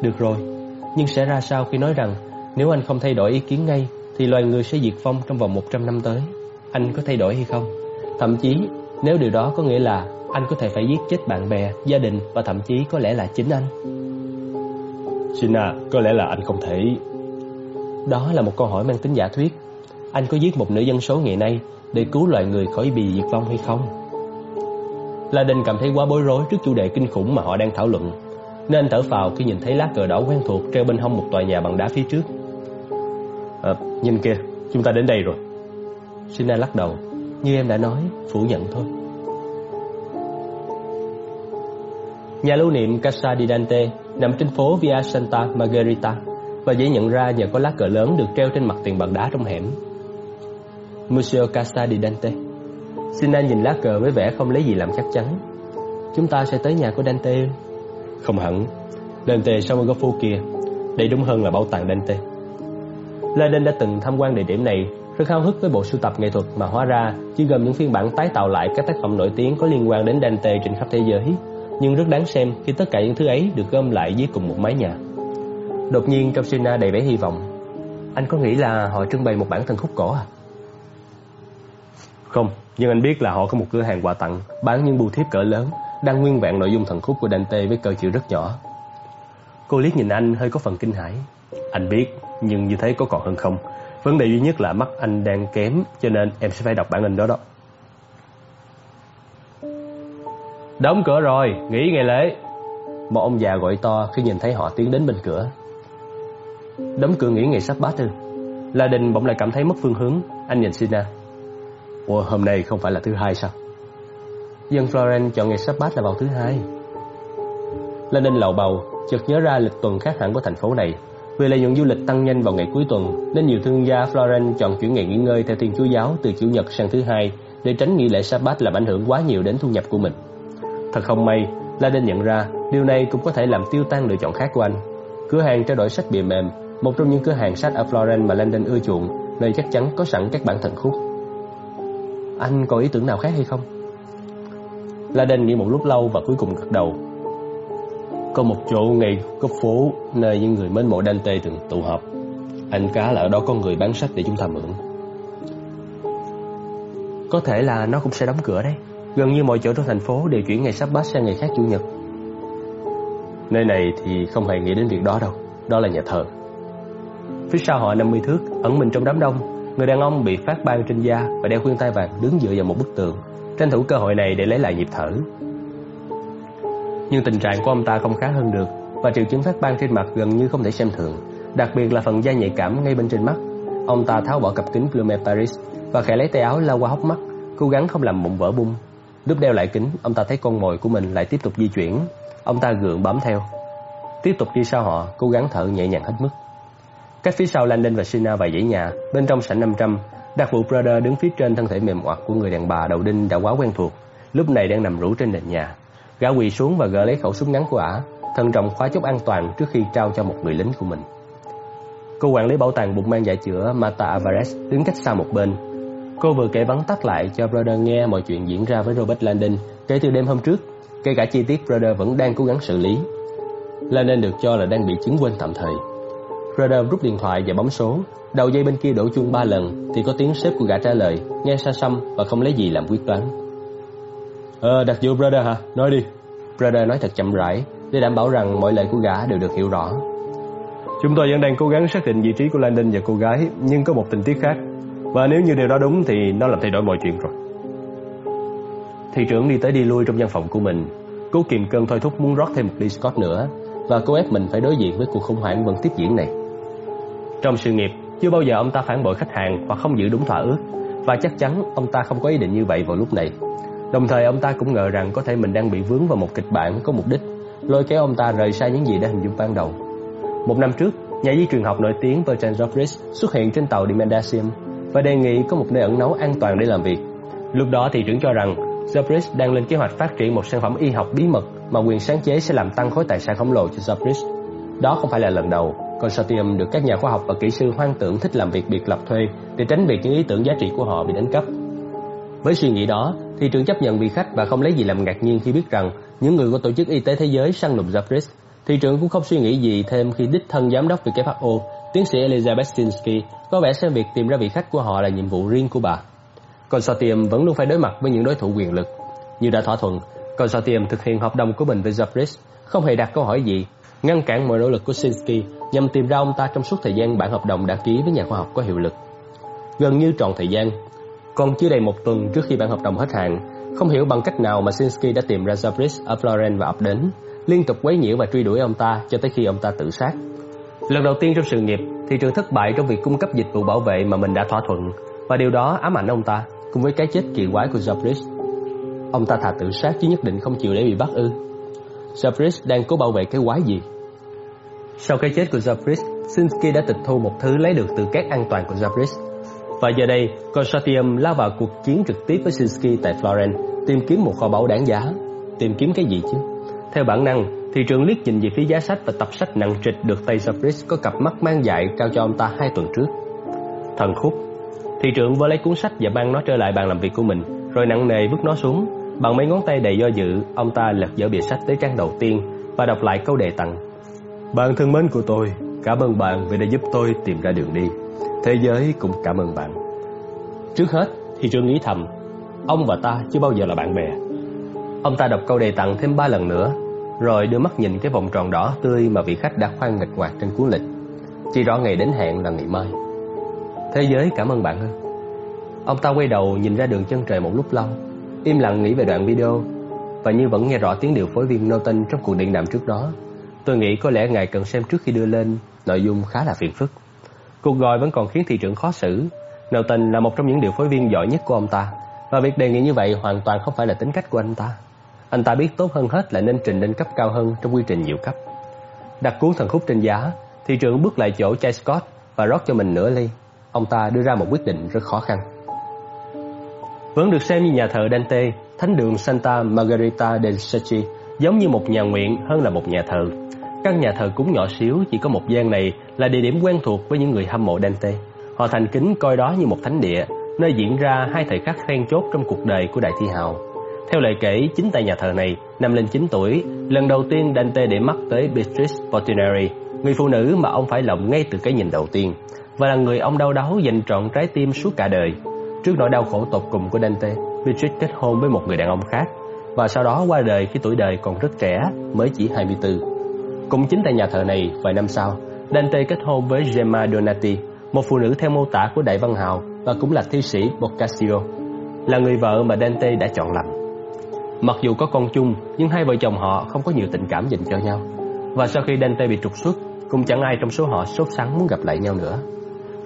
Được rồi, nhưng sẽ ra sao khi nói rằng nếu anh không thay đổi ý kiến ngay, thì loài người sẽ diệt vong trong vòng 100 năm tới? Anh có thay đổi hay không? Thậm chí nếu điều đó có nghĩa là anh có thể phải giết chết bạn bè, gia đình và thậm chí có lẽ là chính anh. Sina, có lẽ là anh không thể... Đó là một câu hỏi mang tính giả thuyết. Anh có giết một nửa dân số ngày nay để cứu loài người khỏi bị diệt vong hay không? La Đinh cảm thấy quá bối rối trước chủ đề kinh khủng mà họ đang thảo luận. nên anh thở phào khi nhìn thấy lá cờ đỏ quen thuộc treo bên hông một tòa nhà bằng đá phía trước. À, nhìn kìa, chúng ta đến đây rồi. Sina lắc đầu, như em đã nói, phủ nhận thôi. Nhà lưu niệm Casa di Dante nằm trên phố Via Santa Margherita và dễ nhận ra nhờ có lá cờ lớn được treo trên mặt tiền bằng đá trong hẻm. Museo Casa di Dante. Sina nhìn lá cờ với vẻ không lấy gì làm chắc chắn. Chúng ta sẽ tới nhà của Dante. Không hẳn. Dante sau góc phố kia. Đây đúng hơn là bảo tàng Dante. Laden đã từng tham quan địa điểm này, rất háo hức với bộ sưu tập nghệ thuật mà hóa ra chỉ gồm những phiên bản tái tạo lại các tác phẩm nổi tiếng có liên quan đến Dante trên khắp thế giới, nhưng rất đáng xem khi tất cả những thứ ấy được gom lại dưới cùng một mái nhà. Đột nhiên trong Sina đầy vẻ hy vọng. Anh có nghĩ là họ trưng bày một bản thần khúc cổ à? Không, nhưng anh biết là họ có một cửa hàng quà tặng bán những bưu thiếp cỡ lớn đang nguyên vẹn nội dung thần khúc của Dante với cờ chữ rất nhỏ. Cô liếc nhìn anh hơi có phần kinh hãi. Anh biết, nhưng như thế có còn hơn không? Vấn đề duy nhất là mắt anh đang kém, cho nên em sẽ phải đọc bản in đó đó. Đóng cửa rồi, nghỉ ngày lễ. Một ông già gọi to khi nhìn thấy họ tiến đến bên cửa. Đóng cửa nghỉ ngày sắp bát ư? La Đình bỗng lại cảm thấy mất phương hướng. Anh nhìn Sina. Ủa hôm nay không phải là thứ hai sao? Dân Florence chọn ngày sắp bát là vào thứ hai. La Đình lầu bầu, chợt nhớ ra lịch tuần khác hẳn của thành phố này vì lợi nhuận du lịch tăng nhanh vào ngày cuối tuần, nên nhiều thương gia Florence chọn chuyển ngày nghỉ ngơi theo Thiên Chúa giáo từ Chủ nhật sang thứ hai để tránh nghỉ lễ Sa-bát làm ảnh hưởng quá nhiều đến thu nhập của mình. Thật không may, La Đinh nhận ra điều này cũng có thể làm tiêu tan lựa chọn khác của anh. Cửa hàng trao đổi sách bìa mềm, một trong những cửa hàng sách ở Florence mà Landon ưa chuộng, nơi chắc chắn có sẵn các bản thần khúc. Anh có ý tưởng nào khác hay không? La nghĩ một lúc lâu và cuối cùng gật đầu có một chỗ ngay góc phố nơi những người mến mộ Dante từng tụ họp. Anh cá là ở đó có người bán sách để chúng ta mượn. Có thể là nó cũng sẽ đóng cửa đấy. Gần như mọi chỗ trong thành phố đều chuyển ngày sắp bát sang ngày khác chủ nhật. Nơi này thì không hề nghĩ đến việc đó đâu. Đó là nhà thờ. Phía sau họ 50 thước, ẩn mình trong đám đông, người đàn ông bị phát ban trên da và đeo khuyên tai vàng đứng dựa vào một bức tường, tranh thủ cơ hội này để lấy lại nhịp thở. Nhưng tình trạng của ông ta không khá hơn được, Và triệu chứng phát ban trên mặt gần như không thể xem thường, Đặc biệt là phần da nhạy cảm ngay bên trên mắt. Ông ta tháo bỏ cặp kính Plume Paris Và khẽ lấy tay áo lau qua hốc mắt, Cố gắng không làm mụn vỡ bung. Lúc đeo lại kính, Ông ta thấy con mồi của mình lại tiếp tục di chuyển. Ông ta gượng bám theo. Tiếp tục đi sau họ, Cố gắng thở nhẹ nhàng hết mức. Cách phía sau Landon và Sina vài dãy nhà, Bên trong sảnh 500 Đặc vụ Brother đứng phía trên thân thể mềm oặt của người đàn bà đầu đinh đã quá quen thuộc, Lúc này đang nằm rũ trên nền nhà. Gã quỳ xuống và gỡ lấy khẩu súng ngắn của ả, thận trọng khóa chốt an toàn trước khi trao cho một người lính của mình. Cô quản lý bảo tàng bụng mang giải chữa Mata Alvarez đứng cách xa một bên. Cô vừa kể vắn tắt lại cho Brother nghe mọi chuyện diễn ra với Robert Landon kể từ đêm hôm trước, kể cả chi tiết Brother vẫn đang cố gắng xử lý. Landon được cho là đang bị chứng quên tạm thời. Brother rút điện thoại và bấm số, đầu dây bên kia đổ chuông ba lần thì có tiếng sếp của gã trả lời, nghe xa xăm và không lấy gì làm quyết đoán. Ờ, đặc vụ Brother hả? Nói đi. Brother nói thật chậm rãi để đảm bảo rằng mọi lời của gã đều được hiểu rõ. Chúng tôi vẫn đang cố gắng xác định vị trí của Landon và cô gái, nhưng có một tình tiết khác. Và nếu như điều đó đúng thì nó làm thay đổi mọi chuyện rồi. Thị trưởng đi tới đi lui trong văn phòng của mình, cố kiềm cơn thôi thúc muốn rót thêm một ly Scott nữa và cô ép mình phải đối diện với cuộc khủng hoảng vẫn tiếp diễn này. Trong sự nghiệp, chưa bao giờ ông ta phản bội khách hàng hoặc không giữ đúng thỏa ước và chắc chắn ông ta không có ý định như vậy vào lúc này. Đồng thời ông ta cũng ngờ rằng có thể mình đang bị vướng vào một kịch bản có mục đích, lôi kéo ông ta rời xa những gì đã hình dung ban đầu. Một năm trước, nhà di truyền học nổi tiếng Bertrand Jobris xuất hiện trên tàu Dimendasium và đề nghị có một nơi ẩn náu an toàn để làm việc. Lúc đó thị trưởng cho rằng Jobris đang lên kế hoạch phát triển một sản phẩm y học bí mật mà quyền sáng chế sẽ làm tăng khối tài sản khổng lồ cho Jobris. Đó không phải là lần đầu, consortium được các nhà khoa học và kỹ sư hoang tưởng thích làm việc biệt lập thuê để tránh việc những ý tưởng giá trị của họ bị đánh cắp. Với suy nghĩ đó, thị trường chấp nhận vị khách và không lấy gì làm ngạc nhiên khi biết rằng những người của Tổ chức Y tế Thế giới săn lùng Zabris. Thị trường cũng không suy nghĩ gì thêm khi đích thân giám đốc WHO, tiến sĩ Elizabeth Stinsky, có vẻ xem việc tìm ra vị khách của họ là nhiệm vụ riêng của bà. Consortium vẫn luôn phải đối mặt với những đối thủ quyền lực. Như đã thỏa thuận, Consortium thực hiện hợp đồng của mình với Zabris, không hề đặt câu hỏi gì, ngăn cản mọi nỗ lực của Stinsky nhằm tìm ra ông ta trong suốt thời gian bản hợp đồng đã ký với nhà khoa học có hiệu lực. Gần như trọn thời gian, còn chưa đầy một tuần trước khi bản hợp đồng hết hạn, không hiểu bằng cách nào mà Sinsky đã tìm ra Zabris ở Florence và ập đến. liên tục quấy nhiễu và truy đuổi ông ta cho tới khi ông ta tự sát. Lần đầu tiên trong sự nghiệp, thị trường thất bại trong việc cung cấp dịch vụ bảo vệ mà mình đã thỏa thuận và điều đó ám ảnh ông ta cùng với cái chết kỳ quái của Zabris. Ông ta thà tự sát chứ nhất định không chịu để bị bắt ư. Zabris đang cố bảo vệ cái quái gì? Sau cái chết của Zabris, Sinsky đã tịch thu một thứ lấy được từ các an toàn của Zabris. Và giờ đây, consortium lao vào cuộc chiến trực tiếp với Sinsky tại Florence, tìm kiếm một kho báu đáng giá. Tìm kiếm cái gì chứ? Theo bản năng, thị trường liếc nhìn về phía giá sách và tập sách nặng trịch được tay Zabris có cặp mắt mang dại cao cho ông ta hai tuần trước. Thần khúc Thị trưởng vừa lấy cuốn sách và mang nó trở lại bàn làm việc của mình, rồi nặng nề vứt nó xuống. Bằng mấy ngón tay đầy do dự, ông ta lật dở bìa sách tới trang đầu tiên và đọc lại câu đề tặng. Bạn thân mến của tôi, cảm ơn bạn vì đã giúp tôi tìm ra đường đi. Thế giới cũng cảm ơn bạn. Trước hết, thì Trương nghĩ thầm, ông và ta chưa bao giờ là bạn bè. Ông ta đọc câu đề tặng thêm ba lần nữa, rồi đưa mắt nhìn cái vòng tròn đỏ tươi mà vị khách đã khoan nghịch ngoạc trên cuốn lịch. Chỉ rõ ngày đến hẹn là ngày mai. Thế giới cảm ơn bạn hơn. Ông ta quay đầu nhìn ra đường chân trời một lúc lâu, im lặng nghĩ về đoạn video và như vẫn nghe rõ tiếng điều phối viên Norton trong cuộc điện đàm trước đó. Tôi nghĩ có lẽ ngài cần xem trước khi đưa lên, nội dung khá là phiền phức. Cuộc gọi vẫn còn khiến thị trưởng khó xử. Norton là một trong những điều phối viên giỏi nhất của ông ta, và việc đề nghị như vậy hoàn toàn không phải là tính cách của anh ta. Anh ta biết tốt hơn hết là nên trình lên cấp cao hơn trong quy trình nhiều cấp. Đặt cuốn thần khúc trên giá, thị trưởng bước lại chỗ chai Scott và rót cho mình nửa ly ông ta đưa ra một quyết định rất khó khăn. Vẫn được xem như nhà thờ Dante, thánh đường Santa Margherita del Sacchi giống như một nhà nguyện hơn là một nhà thờ. Căn nhà thờ cúng nhỏ xíu chỉ có một gian này là địa điểm quen thuộc với những người hâm mộ Dante. Họ thành kính coi đó như một thánh địa, nơi diễn ra hai thời khắc then chốt trong cuộc đời của đại thi hào. Theo lời kể, chính tại nhà thờ này, năm lên 9 tuổi, lần đầu tiên Dante để mắt tới Beatrice Portinari, người phụ nữ mà ông phải lòng ngay từ cái nhìn đầu tiên và là người ông đau đáu dành trọn trái tim suốt cả đời. Trước nỗi đau khổ tột cùng của Dante, Beatrice kết hôn với một người đàn ông khác và sau đó qua đời khi tuổi đời còn rất trẻ, mới chỉ 24. Cũng chính tại nhà thờ này, vài năm sau, Dante kết hôn với Gemma Donati, một phụ nữ theo mô tả của Đại Văn Hào và cũng là thi sĩ Boccaccio, là người vợ mà Dante đã chọn lầm. Mặc dù có con chung, nhưng hai vợ chồng họ không có nhiều tình cảm dành cho nhau. Và sau khi Dante bị trục xuất, cũng chẳng ai trong số họ sốt sắng muốn gặp lại nhau nữa.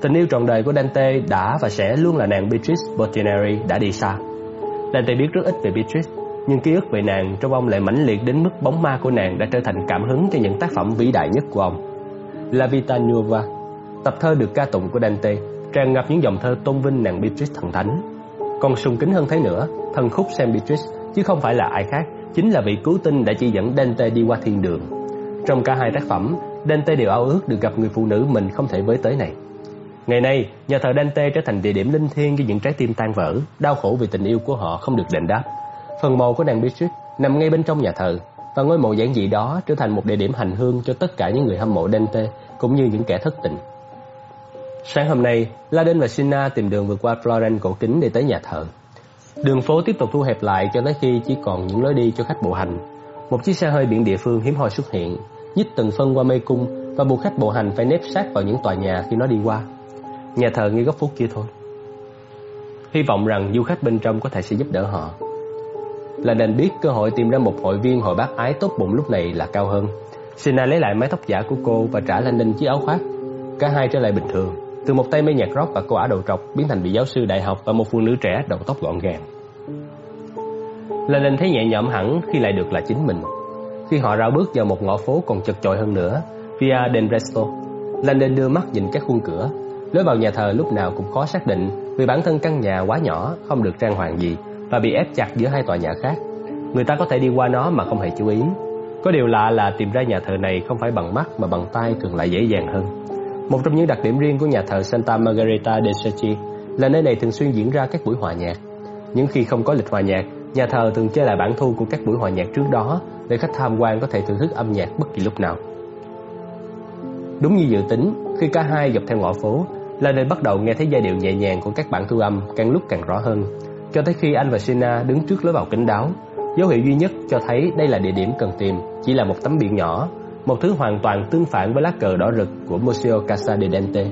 Tình yêu trọn đời của Dante đã và sẽ luôn là nàng Beatrice Bortinari đã đi xa. Dante biết rất ít về Beatrice, nhưng ký ức về nàng trong ông lại mãnh liệt đến mức bóng ma của nàng đã trở thành cảm hứng cho những tác phẩm vĩ đại nhất của ông. La Vita Nuova, tập thơ được ca tụng của Dante, tràn ngập những dòng thơ tôn vinh nàng Beatrice thần thánh. Còn sùng kính hơn thế nữa, thần khúc Saint Beatrice chứ không phải là ai khác, chính là vị cứu tinh đã chỉ dẫn Dante đi qua thiên đường. Trong cả hai tác phẩm, Dante đều ao ước được gặp người phụ nữ mình không thể với tới này. Ngày nay, nhà thờ Dante trở thành địa điểm linh thiêng cho những trái tim tan vỡ, đau khổ vì tình yêu của họ không được đền đáp. Phần mộ của nàng Beatrice nằm ngay bên trong nhà thờ, và ngôi mộ giản dị đó trở thành một địa điểm hành hương cho tất cả những người hâm mộ Dante cũng như những kẻ thất tình. Sáng hôm nay, Laden và Sina tìm đường vượt qua Florence cổ kính để tới nhà thờ. Đường phố tiếp tục thu hẹp lại cho tới khi chỉ còn những lối đi cho khách bộ hành. Một chiếc xe hơi biển địa phương hiếm hoi xuất hiện, nhích từng phân qua mê cung và buộc khách bộ hành phải nép sát vào những tòa nhà khi nó đi qua. Nhà thờ ngay góc phố kia thôi Hy vọng rằng du khách bên trong có thể sẽ giúp đỡ họ là nên biết cơ hội tìm ra một hội viên hội bác ái tốt bụng lúc này là cao hơn. Sina lấy lại mái tóc giả của cô và trả Landon chiếc áo khoác. Cả hai trở lại bình thường. Từ một tay mê nhạc rock và cô ả đầu trọc Biến thành vị giáo sư đại học và một phụ nữ trẻ đầu tóc gọn gàng. Landon thấy nhẹ nhõm hẳn khi lại được là chính mình. Khi họ rao bước vào một ngõ phố còn chật chội hơn nữa Via del Resto Landon đưa mắt nhìn các khuôn cửa. Lối vào nhà thờ lúc nào cũng khó xác định vì bản thân căn nhà quá nhỏ, không được trang hoàng gì và bị ép chặt giữa hai tòa nhà khác. Người ta có thể đi qua nó mà không hề chú ý. Có điều lạ là tìm ra nhà thờ này không phải bằng mắt mà bằng tay thường lại dễ dàng hơn. Một trong những đặc điểm riêng của nhà thờ Santa Margherita de Sacchi là nơi này thường xuyên diễn ra các buổi hòa nhạc. Những khi không có lịch hòa nhạc, nhà thờ thường chơi lại bản thu của các buổi hòa nhạc trước đó để khách tham quan có thể thưởng thức âm nhạc bất kỳ lúc nào. Đúng như dự tính, khi cả hai dọc theo ngõ phố, là nơi bắt đầu nghe thấy giai điệu nhẹ nhàng của các bản thu âm càng lúc càng rõ hơn, cho tới khi anh và Sina đứng trước lối vào kính đáo. Dấu hiệu duy nhất cho thấy đây là địa điểm cần tìm chỉ là một tấm biển nhỏ, một thứ hoàn toàn tương phản với lá cờ đỏ rực của Museo Casa de Dante,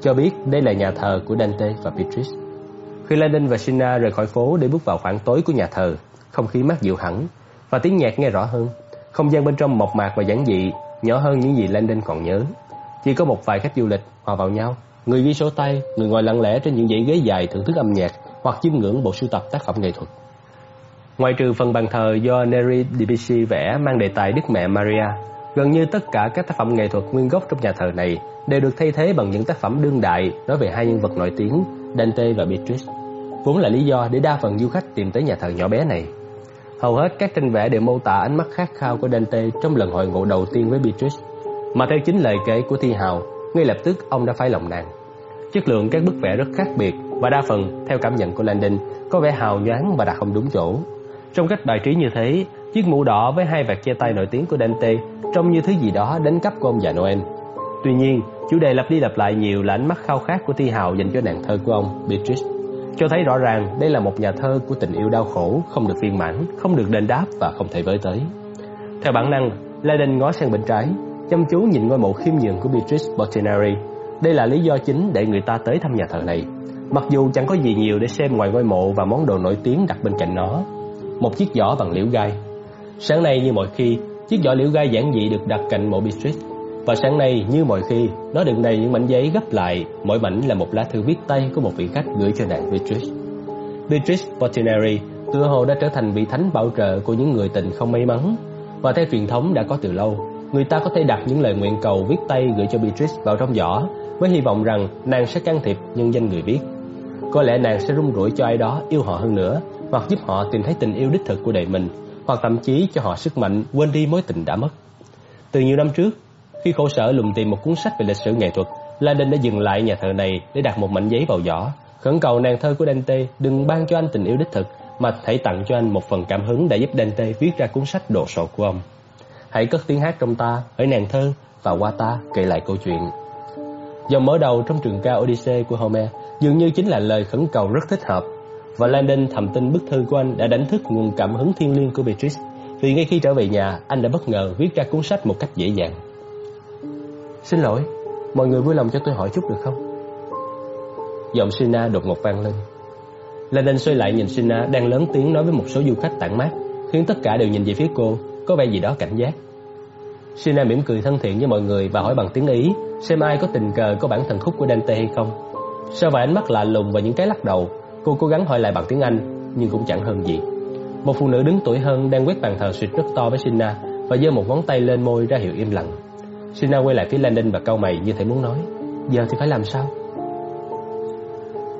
cho biết đây là nhà thờ của Dante và Beatrice. Khi Landon và Sina rời khỏi phố để bước vào khoảng tối của nhà thờ, không khí mát dịu hẳn và tiếng nhạc nghe rõ hơn. Không gian bên trong mộc mạc và giản dị, nhỏ hơn những gì Landon còn nhớ. Chỉ có một vài khách du lịch hòa vào nhau, người ghi sổ tay, người ngồi lặng lẽ trên những dãy ghế dài thưởng thức âm nhạc hoặc chiêm ngưỡng bộ sưu tập tác phẩm nghệ thuật. Ngoài trừ phần bàn thờ do Neri Debussy vẽ mang đề tài Đức Mẹ Maria, gần như tất cả các tác phẩm nghệ thuật nguyên gốc trong nhà thờ này đều được thay thế bằng những tác phẩm đương đại nói về hai nhân vật nổi tiếng Dante và Beatrice. Vốn là lý do để đa phần du khách tìm tới nhà thờ nhỏ bé này. Hầu hết các tranh vẽ đều mô tả ánh mắt khát khao của Dante trong lần hội ngộ đầu tiên với Beatrice. Mà theo chính lời kể của Thi Hào, ngay lập tức ông đã phải lòng nàng. Chất lượng các bức vẽ rất khác biệt và đa phần, theo cảm nhận của Landon, có vẻ hào nhoáng và đặt không đúng chỗ. Trong cách bài trí như thế, chiếc mũ đỏ với hai vạt che tay nổi tiếng của Dante trông như thứ gì đó đánh cắp của ông già Noel. Tuy nhiên, chủ đề lặp đi lặp lại nhiều là ánh mắt khao khát của Thi Hào dành cho nàng thơ của ông, Beatrice, cho thấy rõ ràng đây là một nhà thơ của tình yêu đau khổ, không được viên mãn, không được đền đáp và không thể với tới. Theo bản năng, Landon ngó sang bên trái, chăm chú nhìn ngôi mộ khiêm nhường của Beatrice Bottinari. Đây là lý do chính để người ta tới thăm nhà thờ này. Mặc dù chẳng có gì nhiều để xem ngoài ngôi mộ và món đồ nổi tiếng đặt bên cạnh nó. Một chiếc giỏ bằng liễu gai. Sáng nay như mọi khi, chiếc giỏ liễu gai giản dị được đặt cạnh mộ Beatrice. Và sáng nay như mọi khi, nó đựng đầy những mảnh giấy gấp lại, mỗi mảnh là một lá thư viết tay của một vị khách gửi cho nàng Beatrice. Beatrice Portinari tựa hồ đã trở thành vị thánh bảo trợ của những người tình không may mắn và theo truyền thống đã có từ lâu người ta có thể đặt những lời nguyện cầu viết tay gửi cho Beatrice vào trong giỏ với hy vọng rằng nàng sẽ can thiệp nhân danh người viết. Có lẽ nàng sẽ rung rủi cho ai đó yêu họ hơn nữa, hoặc giúp họ tìm thấy tình yêu đích thực của đời mình, hoặc thậm chí cho họ sức mạnh quên đi mối tình đã mất. Từ nhiều năm trước, khi khổ sở lùng tìm một cuốn sách về lịch sử nghệ thuật, Landon đã dừng lại nhà thờ này để đặt một mảnh giấy vào giỏ, khẩn cầu nàng thơ của Dante đừng ban cho anh tình yêu đích thực, mà hãy tặng cho anh một phần cảm hứng để giúp Dante viết ra cuốn sách đồ sộ của ông. Hãy cất tiếng hát trong ta, hỡi nàng thơ, và qua ta kể lại câu chuyện. Dòng mở đầu trong trường ca Odyssey của Homer dường như chính là lời khẩn cầu rất thích hợp. Và Landon thầm tin bức thư của anh đã đánh thức nguồn cảm hứng thiên liêng của Beatrice. Vì ngay khi trở về nhà, anh đã bất ngờ viết ra cuốn sách một cách dễ dàng. Xin lỗi, mọi người vui lòng cho tôi hỏi chút được không? Giọng Sina đột ngột vang lên. Landon xoay lại nhìn Sina đang lớn tiếng nói với một số du khách tản mát, khiến tất cả đều nhìn về phía cô, có vẻ gì đó cảnh giác. Sina mỉm cười thân thiện với mọi người và hỏi bằng tiếng Ý xem ai có tình cờ có bản thần khúc của Dante hay không. Sau vài ánh mắt lạ lùng và những cái lắc đầu, cô cố gắng hỏi lại bằng tiếng Anh nhưng cũng chẳng hơn gì. Một phụ nữ đứng tuổi hơn đang quét bàn thờ suyệt rất to với Sina và giơ một ngón tay lên môi ra hiệu im lặng. Sina quay lại phía Landon và cau mày như thể muốn nói, giờ thì phải làm sao?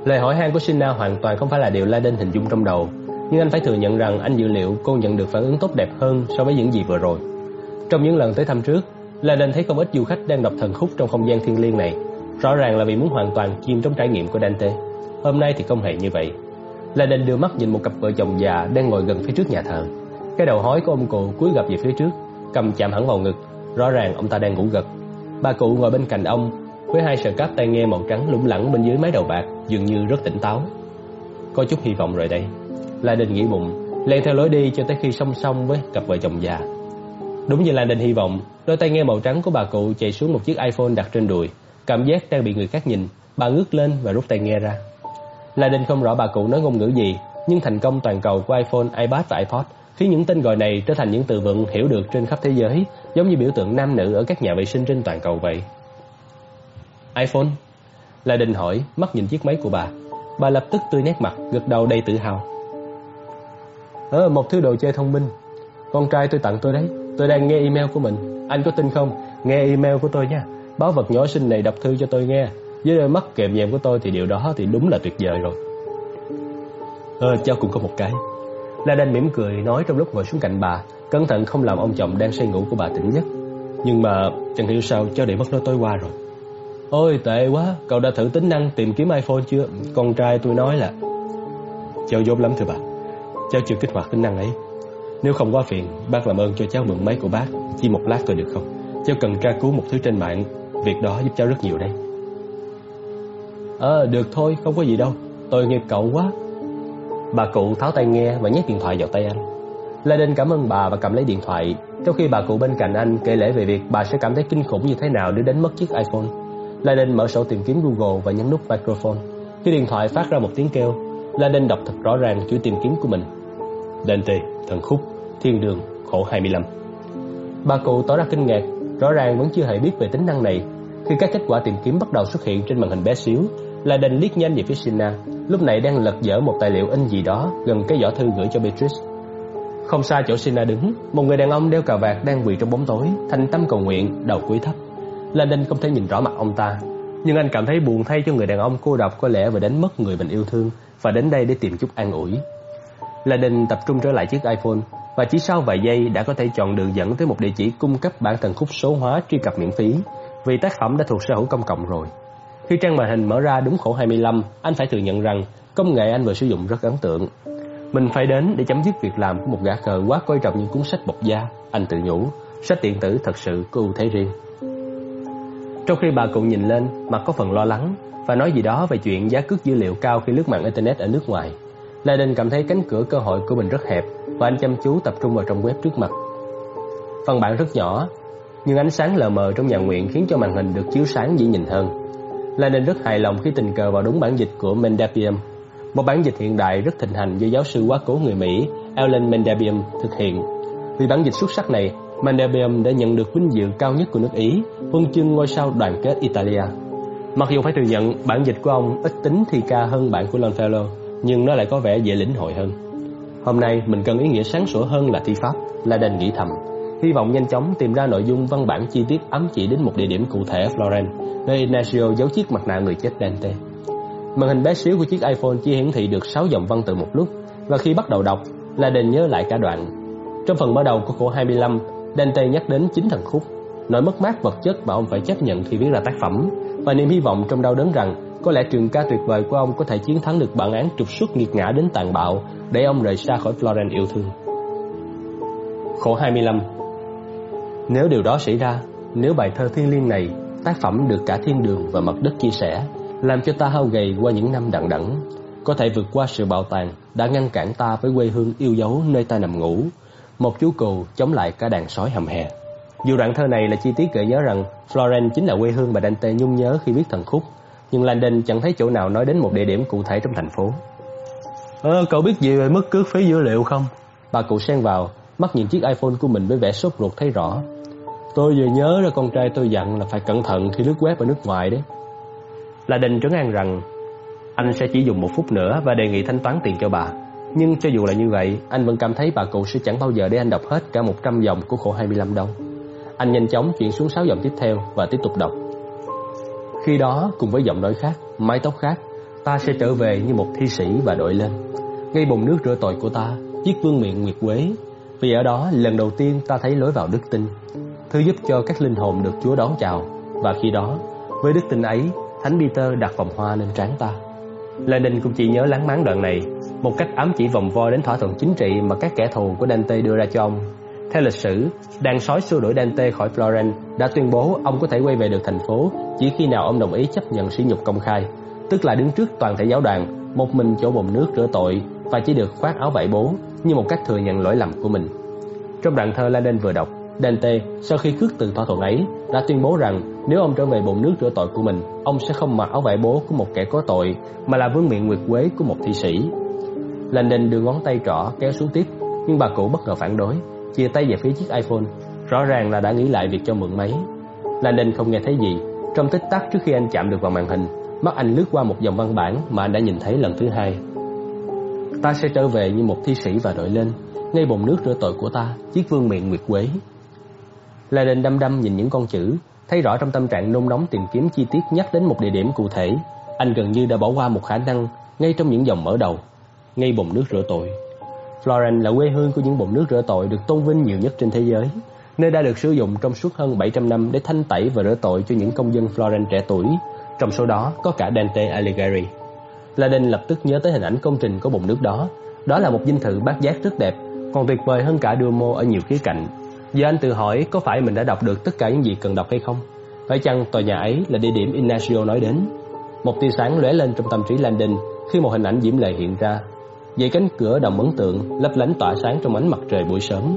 Lời hỏi han của Sina hoàn toàn không phải là điều Landon hình dung trong đầu, nhưng anh phải thừa nhận rằng anh dự liệu cô nhận được phản ứng tốt đẹp hơn so với những gì vừa rồi. Trong những lần tới thăm trước, Landon thấy không ít du khách đang đọc thần khúc trong không gian thiên liêng này, rõ ràng là vì muốn hoàn toàn chìm trong trải nghiệm của Dante. Hôm nay thì không hề như vậy. Landon đưa mắt nhìn một cặp vợ chồng già đang ngồi gần phía trước nhà thờ. Cái đầu hói của ông cụ cúi gập về phía trước, cầm chạm hẳn vào ngực, rõ ràng ông ta đang ngủ gật. Bà cụ ngồi bên cạnh ông với hai sợi cáp tai nghe màu trắng lủng lẳng bên dưới mái đầu bạc, dường như rất tỉnh táo. Có chút hy vọng rồi đây. La nghĩ bụng, len theo lối đi cho tới khi song song với cặp vợ chồng già. Đúng như La hy vọng, đôi tai nghe màu trắng của bà cụ chạy xuống một chiếc iPhone đặt trên đùi, cảm giác đang bị người khác nhìn, bà ngước lên và rút tay nghe ra. La Đinh không rõ bà cụ nói ngôn ngữ gì, nhưng thành công toàn cầu của iPhone, iPad và iPod khiến những tên gọi này trở thành những từ vựng hiểu được trên khắp thế giới, giống như biểu tượng nam nữ ở các nhà vệ sinh trên toàn cầu vậy. iPhone? La Đinh hỏi, mắt nhìn chiếc máy của bà. Bà lập tức tươi nét mặt, gật đầu đầy tự hào. Ờ, một thứ đồ chơi thông minh. Con trai tôi tặng tôi đấy. Tôi đang nghe email của mình. Anh có tin không? Nghe email của tôi nha. Báo vật nhỏ xinh này đọc thư cho tôi nghe. Với đôi mắt kèm nhèm của tôi thì điều đó thì đúng là tuyệt vời rồi. Ờ, cháu cũng có một cái. La Đanh mỉm cười nói trong lúc ngồi xuống cạnh bà, cẩn thận không làm ông chồng đang say ngủ của bà tỉnh giấc. Nhưng mà chẳng hiểu sao cháu để mất nó tối qua rồi. Ôi tệ quá, cậu đã thử tính năng tìm kiếm iPhone chưa? Con trai tôi nói là Cháu dốt lắm thưa bà Cháu chưa kích hoạt tính năng ấy Nếu không quá phiền Bác làm ơn cho cháu mượn máy của bác Chỉ một lát thôi được không Cháu cần tra cứu một thứ trên mạng Việc đó giúp cháu rất nhiều đây Ờ được thôi không có gì đâu. Tôi nghiệp cậu quá. Bà cụ tháo tay nghe và nhét điện thoại vào tay anh. Lê Đinh cảm ơn bà và cầm lấy điện thoại. Trong khi bà cụ bên cạnh anh kể lể về việc bà sẽ cảm thấy kinh khủng như thế nào nếu đánh mất chiếc iPhone Lê Đinh mở sổ tìm kiếm Google và nhấn nút microphone. Khi điện thoại phát ra một tiếng kêu Lê Đinh đọc thật rõ ràng chữ tìm kiếm của mình. Dante, thần khúc, thiên đường, khổ 25 Bà cụ tỏ ra kinh ngạc, rõ ràng vẫn chưa hề biết về tính năng này. Khi các kết quả tìm kiếm bắt đầu xuất hiện trên màn hình bé xíu, là đành liếc nhanh về phía Sina, lúc này đang lật dở một tài liệu in gì đó gần cái giỏ thư gửi cho Beatrice. Không xa chỗ Sina đứng, một người đàn ông đeo cà vạt đang quỳ trong bóng tối, thành tâm cầu nguyện, đầu cúi thấp. Landon không thể nhìn rõ mặt ông ta, nhưng anh cảm thấy buồn thay cho người đàn ông cô độc có lẽ vừa đánh mất người mình yêu thương và đến đây để tìm chút an ủi. Landon tập trung trở lại chiếc iPhone và chỉ sau vài giây đã có thể chọn đường dẫn tới một địa chỉ cung cấp bản tần khúc số hóa truy cập miễn phí vì tác phẩm đã thuộc sở hữu công cộng rồi. Khi trang màn hình mở ra đúng khổ 25, anh phải thừa nhận rằng công nghệ anh vừa sử dụng rất ấn tượng. Mình phải đến để chấm dứt việc làm của một gã cờ quá coi trọng những cuốn sách bọc da, anh tự nhủ, sách điện tử thật sự có ưu thế riêng. Trong khi bà cụ nhìn lên, mặt có phần lo lắng và nói gì đó về chuyện giá cước dữ liệu cao khi lướt mạng internet ở nước ngoài. Laden cảm thấy cánh cửa cơ hội của mình rất hẹp và anh chăm chú tập trung vào trong web trước mặt. Văn bản rất nhỏ, nhưng ánh sáng lờ mờ trong nhà nguyện khiến cho màn hình được chiếu sáng dễ nhìn hơn. Laden rất hài lòng khi tình cờ vào đúng bản dịch của Mendapium, một bản dịch hiện đại rất thịnh hành do giáo sư quá cố người Mỹ Alan Mendapium thực hiện. Vì bản dịch xuất sắc này, Mendapium đã nhận được vinh dự cao nhất của nước Ý, huân chương ngôi sao đoàn kết Italia. Mặc dù phải thừa nhận bản dịch của ông ít tính thi ca hơn bản của Longfellow, nhưng nó lại có vẻ dễ lĩnh hội hơn. Hôm nay mình cần ý nghĩa sáng sủa hơn là thi pháp, là đành nghĩ thầm. Hy vọng nhanh chóng tìm ra nội dung văn bản chi tiết ám chỉ đến một địa điểm cụ thể ở Florence, nơi Ignacio giấu chiếc mặt nạ người chết Dante. Màn hình bé xíu của chiếc iPhone chỉ hiển thị được 6 dòng văn tự một lúc, và khi bắt đầu đọc, là đền nhớ lại cả đoạn. Trong phần mở đầu của khổ 25, Dante nhắc đến chính thần khúc, nỗi mất mát vật chất mà ông phải chấp nhận khi viết ra tác phẩm, và niềm hy vọng trong đau đớn rằng có lẽ trường ca tuyệt vời của ông có thể chiến thắng được bản án trục xuất nghiệt ngã đến tàn bạo để ông rời xa khỏi Florence yêu thương. Khổ 25 nếu điều đó xảy ra, nếu bài thơ thiên liêng này, tác phẩm được cả thiên đường và mặt đất chia sẻ, làm cho ta hao gầy qua những năm đặng đẵng, có thể vượt qua sự bạo tàn đã ngăn cản ta với quê hương yêu dấu nơi ta nằm ngủ, một chú cừu chống lại cả đàn sói hầm hè. Dù đoạn thơ này là chi tiết gợi nhớ rằng Florence chính là quê hương mà Dante nhung nhớ khi viết thần khúc, nhưng Landon chẳng thấy chỗ nào nói đến một địa điểm cụ thể trong thành phố. Ờ, cậu biết gì về mức cước phí dữ liệu không? Bà cụ xen vào, mắt nhìn chiếc iPhone của mình với vẻ sốt ruột thấy rõ. Tôi vừa nhớ ra con trai tôi dặn là phải cẩn thận khi lướt web ở nước ngoài đấy. là đình trấn an rằng anh sẽ chỉ dùng một phút nữa và đề nghị thanh toán tiền cho bà. Nhưng cho dù là như vậy, anh vẫn cảm thấy bà cụ sẽ chẳng bao giờ để anh đọc hết cả 100 dòng của khổ 25 đâu. Anh nhanh chóng chuyển xuống 6 dòng tiếp theo và tiếp tục đọc. Khi đó, cùng với giọng nói khác, mái tóc khác, ta sẽ trở về như một thi sĩ và đội lên. Ngay bồn nước rửa tội của ta, chiếc vương miện nguyệt quế. Vì ở đó, lần đầu tiên ta thấy lối vào đức tin, thứ giúp cho các linh hồn được Chúa đón chào. Và khi đó, với đức tin ấy, Thánh Peter đặt vòng hoa lên trán ta. Lenin cũng chỉ nhớ láng máng đoạn này, một cách ám chỉ vòng vo đến thỏa thuận chính trị mà các kẻ thù của Dante đưa ra cho ông theo lịch sử, đàn sói xua đuổi Dante khỏi Florence đã tuyên bố ông có thể quay về được thành phố chỉ khi nào ông đồng ý chấp nhận sỉ nhục công khai, tức là đứng trước toàn thể giáo đoàn, một mình chỗ bồn nước rửa tội và chỉ được khoác áo vải bố như một cách thừa nhận lỗi lầm của mình. Trong đoạn thơ Laden vừa đọc, Dante sau khi khước từ thỏa thuận ấy đã tuyên bố rằng nếu ông trở về bồn nước rửa tội của mình, ông sẽ không mặc áo vải bố của một kẻ có tội mà là vương miện nguyệt quế của một thi sĩ. Landon đưa ngón tay trỏ kéo xuống tiếp, nhưng bà cụ bất ngờ phản đối chia tay về phía chiếc iPhone, rõ ràng là đã nghĩ lại việc cho mượn máy. Landon không nghe thấy gì, trong tích tắc trước khi anh chạm được vào màn hình, mắt anh lướt qua một dòng văn bản mà anh đã nhìn thấy lần thứ hai. Ta sẽ trở về như một thi sĩ và đội lên, ngay bồn nước rửa tội của ta, chiếc vương miện nguyệt quế. La Landon đăm đăm nhìn những con chữ, thấy rõ trong tâm trạng nôn nóng tìm kiếm chi tiết nhắc đến một địa điểm cụ thể, anh gần như đã bỏ qua một khả năng ngay trong những dòng mở đầu, ngay bồn nước rửa tội. Florence là quê hương của những bồn nước rửa tội được tôn vinh nhiều nhất trên thế giới, nơi đã được sử dụng trong suốt hơn 700 năm để thanh tẩy và rửa tội cho những công dân Florence trẻ tuổi, trong số đó có cả Dante Alighieri. Laden lập tức nhớ tới hình ảnh công trình của bồn nước đó. Đó là một dinh thự bát giác rất đẹp, còn tuyệt vời hơn cả Duomo ở nhiều khía cạnh. Giờ anh tự hỏi có phải mình đã đọc được tất cả những gì cần đọc hay không? Phải chăng tòa nhà ấy là địa điểm Ignacio nói đến? Một tia sáng lóe lên trong tâm trí Landon khi một hình ảnh diễm lệ hiện ra Dãy cánh cửa đồng ấn tượng lấp lánh tỏa sáng trong ánh mặt trời buổi sớm.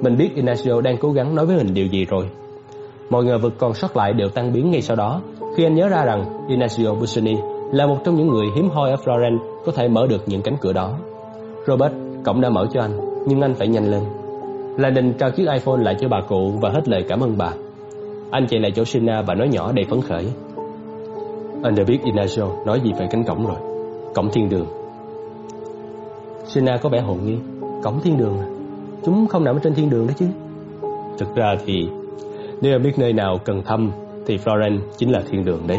Mình biết Ignacio đang cố gắng nói với mình điều gì rồi. Mọi ngờ vực còn sót lại đều tan biến ngay sau đó khi anh nhớ ra rằng Ignacio Busoni là một trong những người hiếm hoi ở Florence có thể mở được những cánh cửa đó. Robert, cổng đã mở cho anh, nhưng anh phải nhanh lên. Landon trao chiếc iPhone lại cho bà cụ và hết lời cảm ơn bà. Anh chạy lại chỗ Sina và nói nhỏ đầy phấn khởi. Anh đã biết Inacho nói gì về cánh cổng rồi. Cổng thiên đường. Sina có vẻ hồn nghi. Cổng thiên đường à? Chúng không nằm ở trên thiên đường đó chứ. Thực ra thì, nếu biết nơi nào cần thăm thì Florence chính là thiên đường đấy.